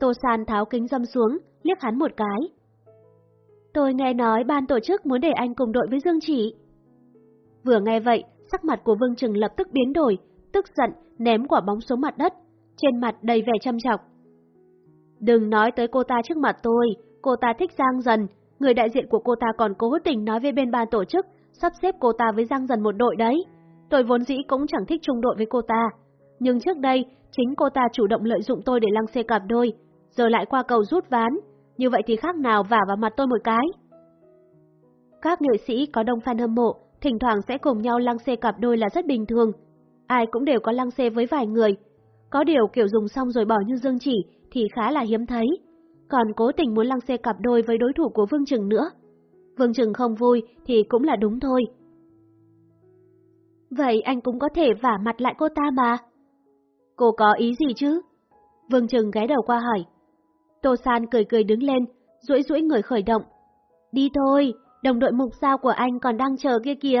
Tô San tháo kính dâm xuống, liếc hắn một cái. Tôi nghe nói ban tổ chức muốn để anh cùng đội với Dương Chỉ. Vừa nghe vậy, sắc mặt của Vương Trừng lập tức biến đổi, tức giận, ném quả bóng xuống mặt đất, trên mặt đầy vẻ châm chọc. Đừng nói tới cô ta trước mặt tôi, cô ta thích Giang Dần, người đại diện của cô ta còn cố tình nói với bên ban tổ chức, sắp xếp cô ta với Giang Dần một đội đấy. Tôi vốn dĩ cũng chẳng thích chung đội với cô ta, nhưng trước đây, chính cô ta chủ động lợi dụng tôi để lăng xê cặp đôi, rồi lại qua cầu rút ván, như vậy thì khác nào vả vào mặt tôi một cái. Các nghệ sĩ có đông fan hâm mộ, thỉnh thoảng sẽ cùng nhau lăng xê cặp đôi là rất bình thường. Ai cũng đều có lăng xê với vài người. Có điều kiểu dùng xong rồi bỏ như Dương Chỉ thì khá là hiếm thấy. Còn cố tình muốn lăng xê cặp đôi với đối thủ của Vương Trừng nữa. Vương Trừng không vui thì cũng là đúng thôi. Vậy anh cũng có thể vả mặt lại cô ta mà. Cô có ý gì chứ? Vương Trừng ghé đầu qua hỏi. Tô San cười cười đứng lên, duỗi duỗi người khởi động. Đi thôi, đồng đội mục sao của anh còn đang chờ kia kìa,